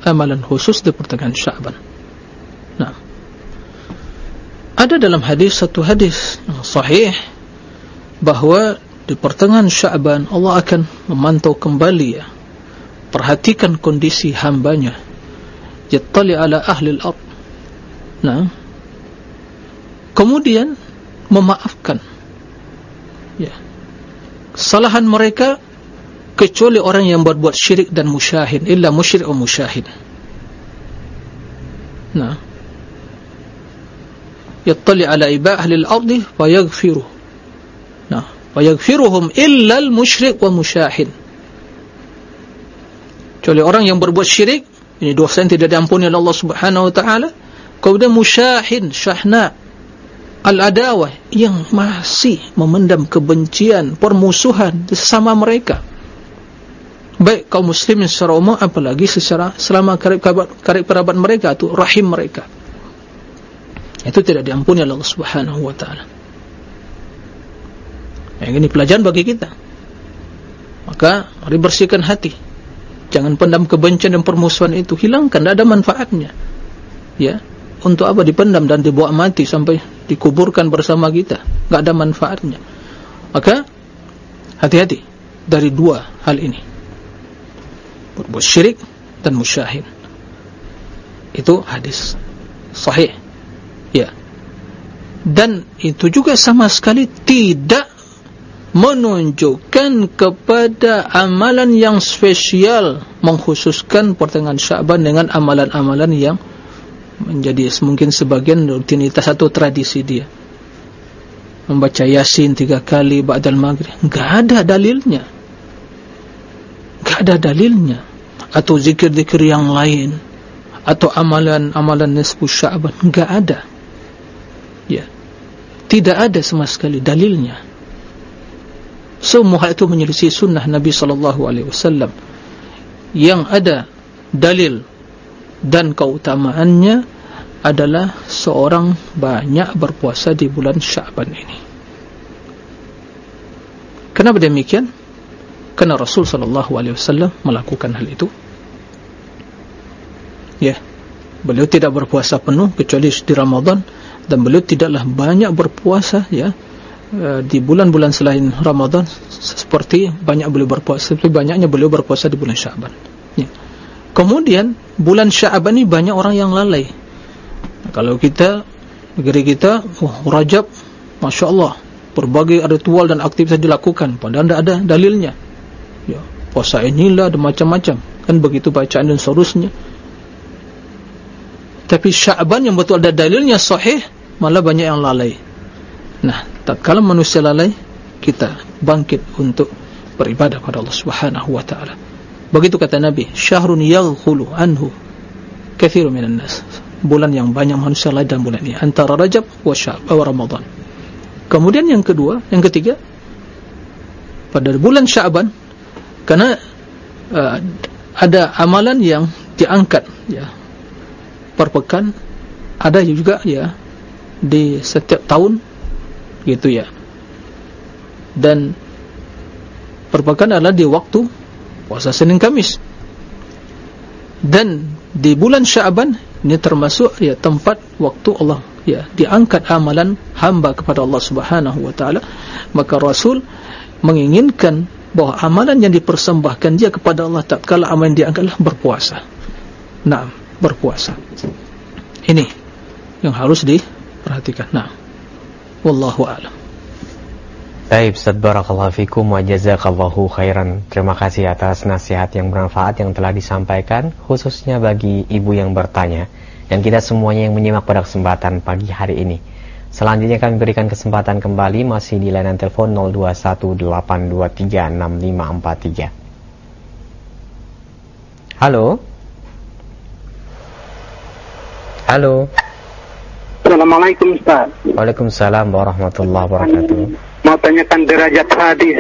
Speaker 1: amalan khusus di pertengahan Sya'ban nah. Ada dalam hadis satu hadis sahih bahawa di pertengahan Sya'ban Allah akan memantau kembali ya perhatikan kondisi hambanya. Yattali ala ahli al-ard. Nah. Kemudian memaafkan. Ya. Kesalahan mereka kecuali orang yang berbuat syirik dan musyahin illa musyrik wa musyahin nah. Yattali ala iba ahli al-ardi wa yaghfiru. Nah. Wa yaghfiruhum illa al-musyrik wa musyahin kecuali orang yang berbuat syirik ini dosa yang tidak diampuni oleh Allah Subhanahu wa taala kemudian musyahin syahna al-adawah yang masih memendam kebencian permusuhan sesama mereka baik kaum muslimin secara umum apalagi secara selama karib, kerabat mereka atau rahim mereka itu tidak diampuni oleh Allah Subhanahu wa taala. Yang ini pelajaran bagi kita. Maka mari bersihkan hati. Jangan pendam kebencian dan permusuhan itu, hilangkan, tidak ada manfaatnya. Ya, untuk apa dipendam dan dibawa mati sampai dikuburkan bersama kita? Tidak ada manfaatnya. Maka hati-hati dari dua hal ini. Berbuat syirik dan musyahid. Itu hadis sahih ya dan itu juga sama sekali tidak menunjukkan kepada amalan yang spesial mengkhususkan pertengahan Syaban dengan amalan-amalan yang menjadi mungkin sebagian rutinitas atau tradisi dia. Membaca yasin tiga kali ba'dal maghrib enggak ada dalilnya. Enggak ada dalilnya. Atau zikir-zikir yang lain atau amalan-amalan nisfu Syaban enggak ada. Ya. Tidak ada sama sekali dalilnya semua hal itu menyelisih sunnah Nabi sallallahu alaihi wasallam. Yang ada dalil dan keutamaannya adalah seorang banyak berpuasa di bulan Syaban ini. Kenapa demikian? Karena Rasul sallallahu alaihi wasallam melakukan hal itu. Ya beliau tidak berpuasa penuh kecuali di Ramadan dan beliau tidaklah banyak berpuasa ya di bulan-bulan selain Ramadan seperti banyak beliau berpuasa seperti banyaknya beliau berpuasa di bulan Syaban ya. kemudian bulan Syaban ini banyak orang yang lalai. Kalau kita negeri kita oh, Rajab Masya Allah berbagai ritual dan aktivitas dilakukan. Padahal tidak ada dalilnya. Ya, puasa inilah dan macam-macam. Kan begitu bacaan dan seterusnya. Tapi Syaban yang betul ada dalilnya sahih malah banyak yang lalai nah tak kalau manusia lalai kita bangkit untuk beribadah kepada Allah subhanahu wa ta'ala. Begitu kata Nabi syahrun yaghulu anhu kathiru minan nas. Bulan yang banyak manusia lalai dalam bulan ini antara Rajab wa Sya'ban Ramadan. Kemudian yang kedua yang ketiga pada bulan Sya'ban karena uh, ada amalan yang diangkat ya per pekan ada juga ya di setiap tahun gitu ya. Dan perpakan adalah di waktu puasa Senin Kamis. Dan di bulan Syaban ini termasuk ya tempat waktu Allah ya diangkat amalan hamba kepada Allah Subhanahu wa taala. Maka Rasul menginginkan bahwa amalan yang dipersembahkan dia kepada Allah tatkala amalan diangkatlah berpuasa. Nah berpuasa. Ini yang harus diperhatikan. Nah wallahu a'lam
Speaker 2: Baik, Ustaz Barakallahu Fikum wa jazakallahu khairan. Terima kasih atas nasihat yang bermanfaat yang telah disampaikan, khususnya bagi ibu yang bertanya, dan kita semuanya yang menyimak pada kesempatan pagi hari ini. Selanjutnya kami berikan kesempatan kembali masih di layanan telepon 0218236543. Halo? Halo?
Speaker 4: Assalamualaikum Ustaz.
Speaker 2: Waalaikumsalam warahmatullahi wabarakatuh.
Speaker 4: Mau tanyakan derajat hadis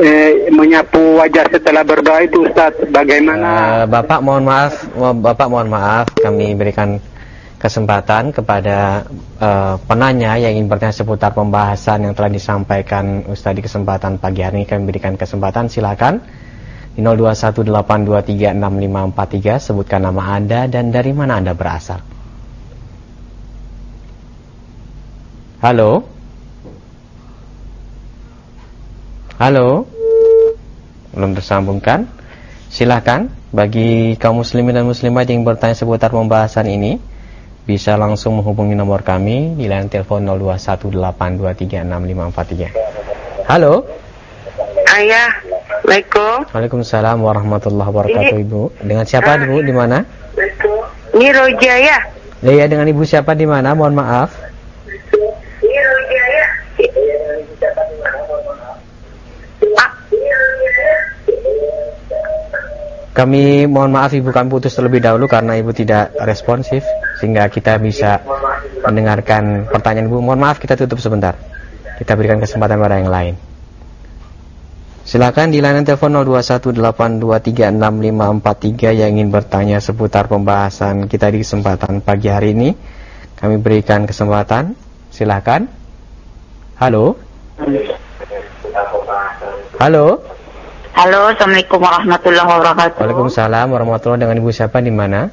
Speaker 4: eh, menyapu wajah setelah berdoa itu Ustaz bagaimana?
Speaker 2: Uh, Bapak mohon maaf Bapak mohon maaf kami berikan kesempatan kepada uh, penanya yang ingin bertanya seputar pembahasan yang telah disampaikan Ustaz di kesempatan pagi hari ini. Kami berikan kesempatan silakan. Di 0218236543 sebutkan nama Anda dan dari mana Anda berasal Halo? Halo? Belum tersambungkan Silahkan Bagi kaum muslimin dan muslimat yang bertanya seputar pembahasan ini Bisa langsung menghubungi nomor kami Di line telepon 0218236543 Halo?
Speaker 3: Ayah Assalamualaikum.
Speaker 2: Waalaikumsalam warahmatullahi wabarakatuh Ibu. Dengan siapa Ibu? Di mana?
Speaker 3: Ini Roja ya
Speaker 2: Iya dengan Ibu siapa? Di mana? Mohon maaf
Speaker 3: Ini Roja ya
Speaker 2: Kami mohon maaf Ibu kami putus terlebih dahulu karena Ibu tidak responsif sehingga kita bisa mendengarkan pertanyaan Ibu. Mohon maaf kita tutup sebentar. Kita berikan kesempatan pada yang lain. Silakan di layanan telepon 0218236543 yang ingin bertanya seputar pembahasan kita di kesempatan pagi hari ini. Kami berikan kesempatan. Silakan. Halo. Halo.
Speaker 3: Halo, Assalamualaikum warahmatullahi wabarakatuh.
Speaker 2: Waalaikumsalam warahmatullahi dengan Ibu siapa di mana?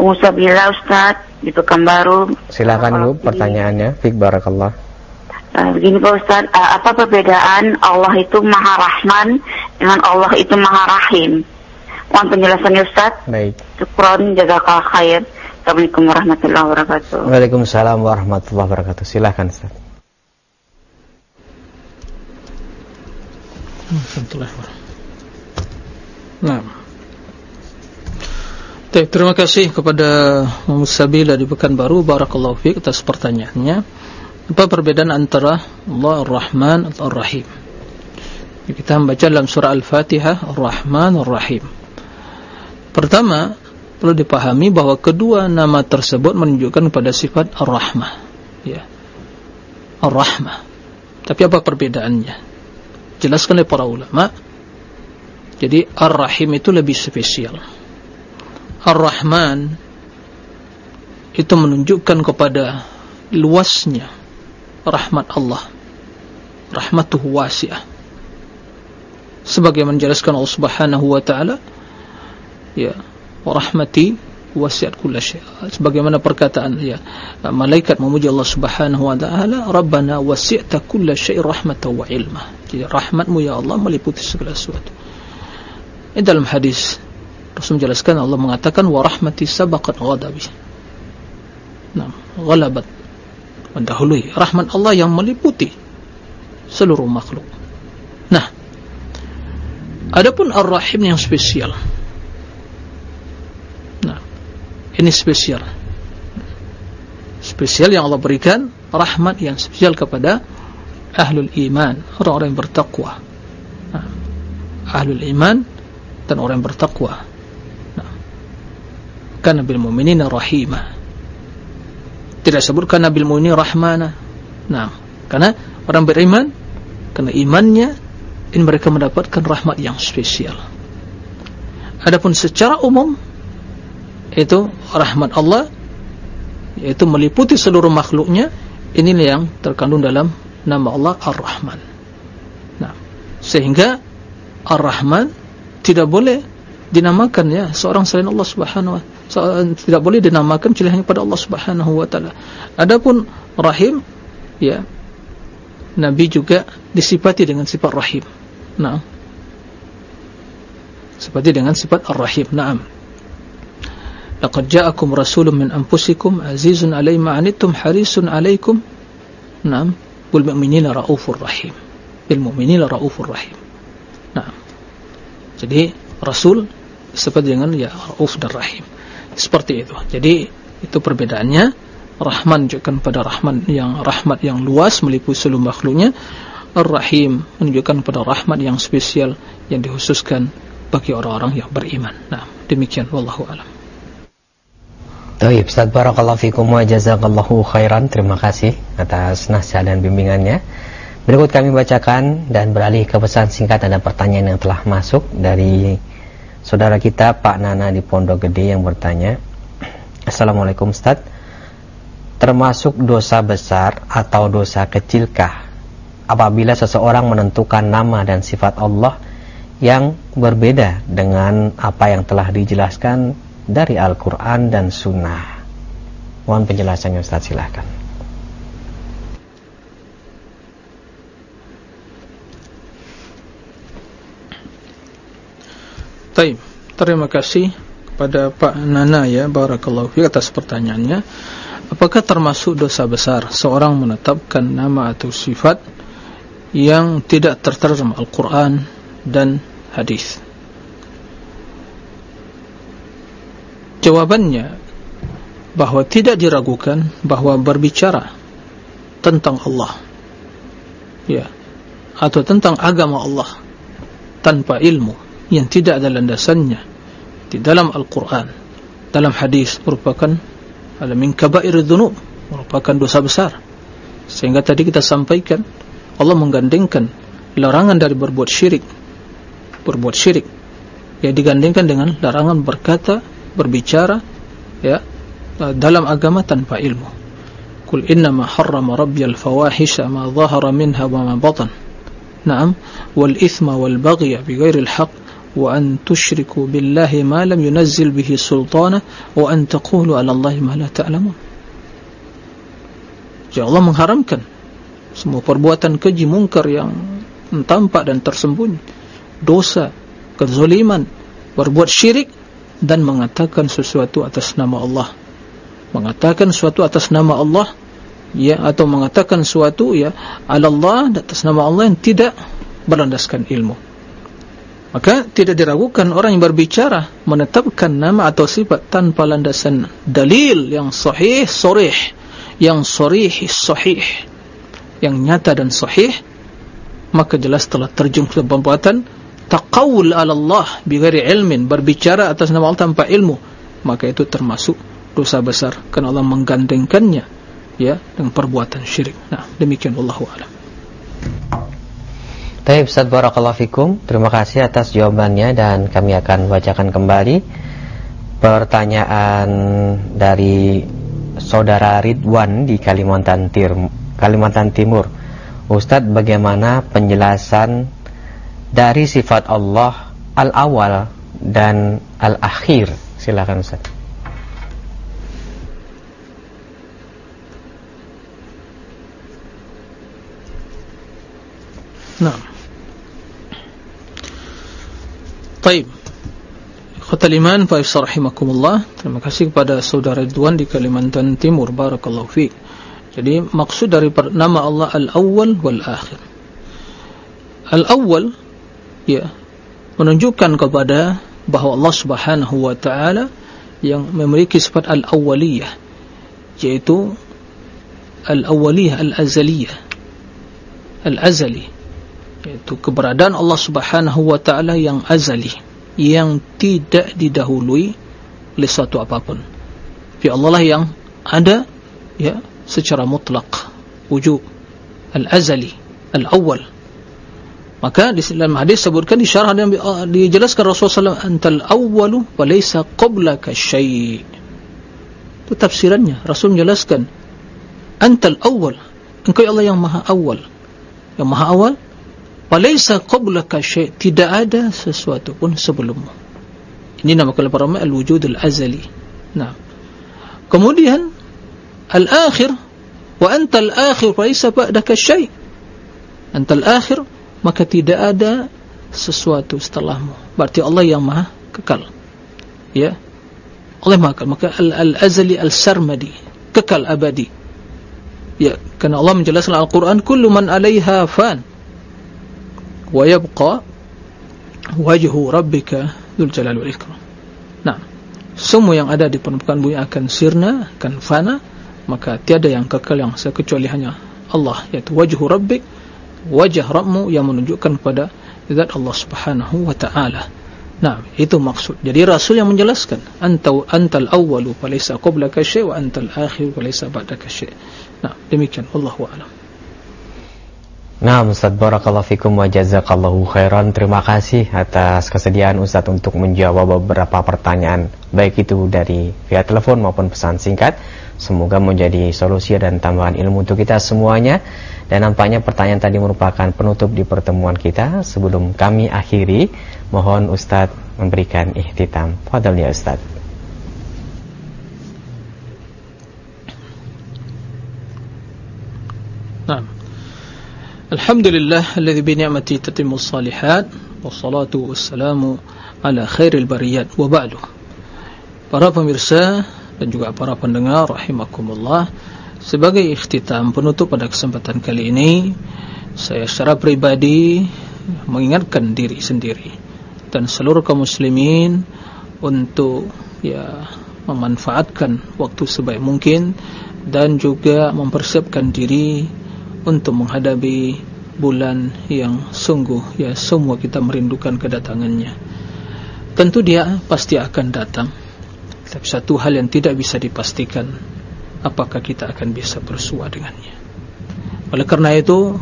Speaker 3: Ummu Sabila Ustaz di Pekanbaru.
Speaker 2: Silakan Ibu pertanyaannya. Fik barakallah.
Speaker 3: Uh, begini Pak Ustaz, uh, apa perbedaan Allah itu Maha Rahman dengan Allah itu Maha Rahim? Mohon penjelasannya Ustaz.
Speaker 2: Baik.
Speaker 3: Syukron, jazakallah khair. Assalamualaikum warahmatullahi wabarakatuh.
Speaker 2: Waalaikumsalam warahmatullahi wabarakatuh. Silakan Ustaz.
Speaker 1: Nah. Terima kasih kepada Muhammad Sabila di Pekanbaru Barakallahu fiik atas pertanyaannya. Apa perbedaan antara Allah Ar-Rahman atau Ar-Rahim? Kita membaca dalam surah Al-Fatihah Ar-Rahman Ar-Rahim. Pertama, perlu dipahami bahwa kedua nama tersebut menunjukkan pada sifat Ar-Rahmah. Ya. Ar-Rahmah. Tapi apa perbedaannya? Jelaskan oleh para ulama. Jadi Ar-Rahim itu lebih spesial. Ar-Rahman itu menunjukkan kepada luasnya rahmat Allah. Rahmatuhu wasi'ah. Sebagaimana menjelaskan Allah Subhanahu wa taala, ya, wa rahmati wasi'at kulla syai'. Sebagaimana perkataan ya, malaikat memuji Allah Subhanahu wa taala, "Rabbana wasi'ta kulla syai' rahmatan wa ilma." Jadi rahmatmu ya Allah meliputi segala sesuatu. Ini dalam hadis Rasul menjelaskan Allah mengatakan wa rahmati sabaqat ghadabi. Nah, ghalabat mendahului rahmat Allah yang meliputi seluruh makhluk. Nah, adapun Ar-Rahim yang spesial. Nah, ini spesial. Spesial yang Allah berikan rahmat yang spesial kepada ahlul iman, orang-orang yang bertakwa. Nah, ahlul iman dan orang yang bertakwa. Nah, kana bil mu'minina rahimah. Tidak sebutkan nabil mu'minin rahmana. Nah, karena orang beriman karena imannya ini mereka mendapatkan rahmat yang spesial. Adapun secara umum itu rahmat Allah yaitu meliputi seluruh makhluknya inilah yang terkandung dalam nama Allah Ar-Rahman. Nah, sehingga Ar-Rahman tidak boleh dinamakan ya seorang selain Allah Subhanahu wa taala tidak boleh dinamakan kecuali hanya pada Allah Subhanahu wa taala. Adapun Rahim ya Nabi juga disifati dengan sifat Rahim. Nah. Seperti dengan sifat Ar-Rahim. Naam. Laqad ja'akum rasulun min anfusikum azizun 'alaihi ma 'anittum harisun 'alaikum na'am wal mu'minina raufur rahim bil mu'minina raufur rahim na'am jadi rasul seperti dengan ya rauf dan rahim. Seperti itu. Jadi itu perbedaannya. Rahman menunjukkan pada rahman yang rahmat yang luas meliputi seluruh makhluknya. Ar-rahim menunjukkan pada rahmat yang spesial yang dikhususkan bagi orang-orang yang beriman. Nah demikian. Wallahu alam
Speaker 2: Baik, Ustaz Barakallahu Fikum wa Jazakallahu Khairan. Terima kasih atas nasihat dan bimbingannya. Berikut kami bacakan dan beralih ke pesan singkat ada pertanyaan yang telah masuk Dari saudara kita Pak Nana di Pondok Gede yang bertanya Assalamualaikum Ustaz. Termasuk dosa besar atau dosa kecilkah Apabila seseorang menentukan nama dan sifat Allah Yang berbeda dengan apa yang telah dijelaskan dari Al-Quran dan Sunnah. Mohon penjelasannya Ustaz silahkan.
Speaker 1: Taib, terima kasih kepada Pak Nana ya, Barakallahu fi atas pertanyaannya. Apakah termasuk dosa besar seorang menetapkan nama atau sifat yang tidak tertera dalam Al-Quran dan hadis? Jawabannya bahawa tidak diragukan bahawa berbicara tentang Allah. Ya. Atau tentang agama Allah tanpa ilmu yang tidak ada landasannya di dalam Al-Quran. Dalam hadis merupakan ala min kabair dhunub merupakan dosa besar. Sehingga tadi kita sampaikan Allah menggandengkan larangan dari berbuat syirik. Berbuat syirik. Yang digandengkan dengan larangan berkata berbicara ya dalam agama tanpa ilmu. Kul inna ma harrama rabbiyal fawahisha ma dhahara minha wa ma batan. Naam, wal ithma wal baghya bighairi al-haq wa an tushriku billahi ma lam yunazzil bihi sultana wa an taqulu 'ala Allahi ma la ta'lamun. Ya Allah mengharamkan semua perbuatan keji mungkar yang tampak dan tersembunyi, dosa, kezaliman, berbuat syirik dan mengatakan sesuatu atas nama Allah. Mengatakan sesuatu atas nama Allah ya atau mengatakan sesuatu ya Allah atas nama Allah yang tidak berlandaskan ilmu. Maka tidak diragukan orang yang berbicara menetapkan nama atau sifat tanpa landasan dalil yang sahih sorih yang sorih sahih yang nyata dan sahih maka jelas telah terjun ke perbuatan taqawul ala Allah bighairi ilmin berbicara atas nama Allah tanpa ilmu maka itu termasuk dosa besar kerana Allah menggandengkannya ya dengan perbuatan syirik. Nah demikian wallahu alam.
Speaker 2: Baik Ustaz Barakallahu Fikum. Terima kasih atas jawabannya Dan kami akan bacakan kembali Pertanyaan Dari Saudara Ridwan Di Kalimantan, Kalimantan Timur. Ustadz bagaimana penjelasan dari sifat Allah al-awal dan al-akhir. Silakan Ustaz.
Speaker 1: Nah. Baik. Khatul iman fa rahimakumullah. Terima kasih kepada saudara Ridwan di Kalimantan Timur. Barakallahu fiik. Jadi maksud dari nama Allah al-awwal wal akhir. Al-awwal ya. Menunjukkan kepada bahawa Allah Subhanahu wa taala yang memiliki sifat al-awwaliyah yaitu al-awwaliyah al-azaliyah. Al-azali yaitu keberadaan Allah Subhanahu wa taala yang azali yang tidak didahului oleh suatu apapun. Fi Allah lah yang ada ya secara mutlak. Wujud al-azali al-awwal Maka di dalam hadis sebutkan di syarah uh, dijelaskan Rasulullah SAW antal awwalu wa laysa qablaka syai'. Itu tafsirannya. Rasul menjelaskan antal awwal. Engkau Allah yang maha awal. Yang maha awal wa laysa qablaka syai'. Tidak ada sesuatu pun sebelummu. Ini nama kalau para ulama al-wujud al-azali. Nah. Kemudian al-akhir wa antal akhir wa laysa ba'daka syai'. Antal akhir maka tidak ada sesuatu setelahmu. Berarti Allah yang maha kekal. Ya. Allah Maha Kekal. Maka al-azali al-sarmadi. Kekal abadi. Ya. Karena Allah menjelaskan Al-Quran kullu man alaiha fan. Wa yabqa wajhu rabbika dzul jalali wal ikram. Nah. Semua yang ada di permukaan bumi akan sirna akan fana maka tiada yang kekal yang kecuali hanya Allah yaitu wajhu rabbik wajah Rabbmu yang menunjukkan kepada zat Allah Subhanahu wa taala Nah, itu maksud. Jadi Rasul yang menjelaskan, antau antal awwalu falaysa qablaka syai' wa antal akhiru falaysa ba'daka syai'. Nah, demikian Allahu a'lam.
Speaker 2: Nah, Ustaz barakallahu fikum wa jazakallahu khairan. Terima kasih atas kesediaan Ustaz untuk menjawab beberapa pertanyaan baik itu dari via telepon maupun pesan singkat. Semoga menjadi solusi dan tambahan ilmu untuk kita semuanya. Dan nampaknya pertanyaan tadi merupakan penutup di pertemuan kita. Sebelum kami akhiri, mohon Ustadz memberikan ihtitam. Fadal ya Ustadz.
Speaker 1: Nah. Alhamdulillah alladhi bi ni'mati tatimmu salihat wassalatu wassalamu ala khairil bariyat wa ba'du. Para pemirsa dan juga para pendengar rahimakumullah. Sebagai ikhtitam penutup pada kesempatan kali ini Saya secara pribadi mengingatkan diri sendiri Dan seluruh kaum muslimin Untuk ya memanfaatkan waktu sebaik mungkin Dan juga mempersiapkan diri Untuk menghadapi bulan yang sungguh Ya semua kita merindukan kedatangannya. Tentu dia pasti akan datang Tapi satu hal yang tidak bisa dipastikan apakah kita akan bisa bersua dengannya. Oleh karena itu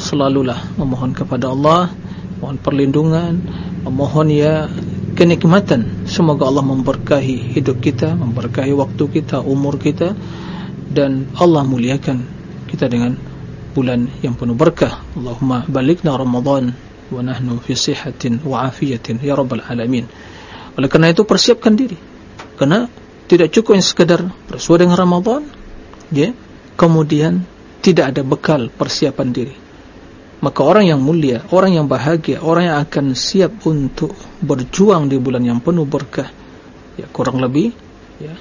Speaker 1: selalulah memohon kepada Allah mohon perlindungan memohon ya kenikmatan. Semoga Allah memberkahi hidup kita memberkahi waktu kita, umur kita dan Allah muliakan kita dengan bulan yang penuh berkah. Allahumma balikna Ramadan wa nahnu fi sihatin wa afiyatin ya rabbal alamin. Oleh karena itu persiapkan diri karena tidak cukup yang sekadar bersuara dengan Ramadan ya kemudian tidak ada bekal persiapan diri. Maka orang yang mulia orang yang bahagia orang yang akan siap untuk berjuang di bulan yang penuh berkah ya kurang lebih ya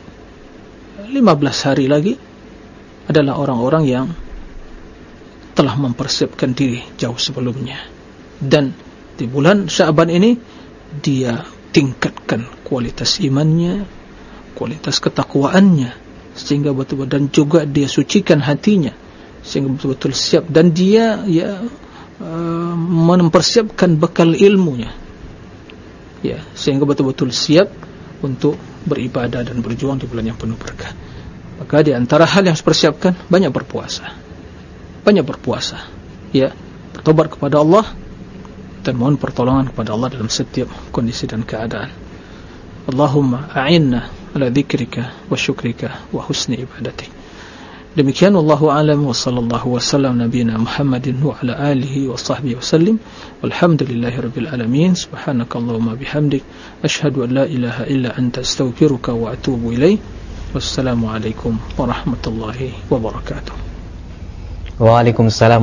Speaker 1: 15 hari lagi adalah orang-orang yang telah mempersiapkan diri jauh sebelumnya. Dan di bulan Syaban ini dia tingkatkan kualitas imannya kualitas ketakwaannya sehingga betul-betul dan juga dia sucikan hatinya sehingga betul-betul siap dan dia ya uh, mempersiapkan bekal ilmunya. Ya sehingga betul-betul siap untuk beribadah dan berjuang di bulan yang penuh berkah. Maka di antara hal yang harus persiapkan banyak berpuasa. Banyak berpuasa. Ya bertobat kepada Allah dan mohon pertolongan kepada Allah dalam setiap kondisi dan keadaan. Allahumma a'inna wa syukrika wa husni ibadatik demikian wallahu alam wa sallallahu wasallam nabiyina Muhammadin wa ala alihi wa sahbihi wasallim walhamdulillahi rabbil alamin subhanakallahumma bihamdik ashhadu an la ilaha illa anta astaghfiruka wa atubu ilaik wassalamu alaikum warahmatullahi wabarakatuh
Speaker 2: Waalaikumsalam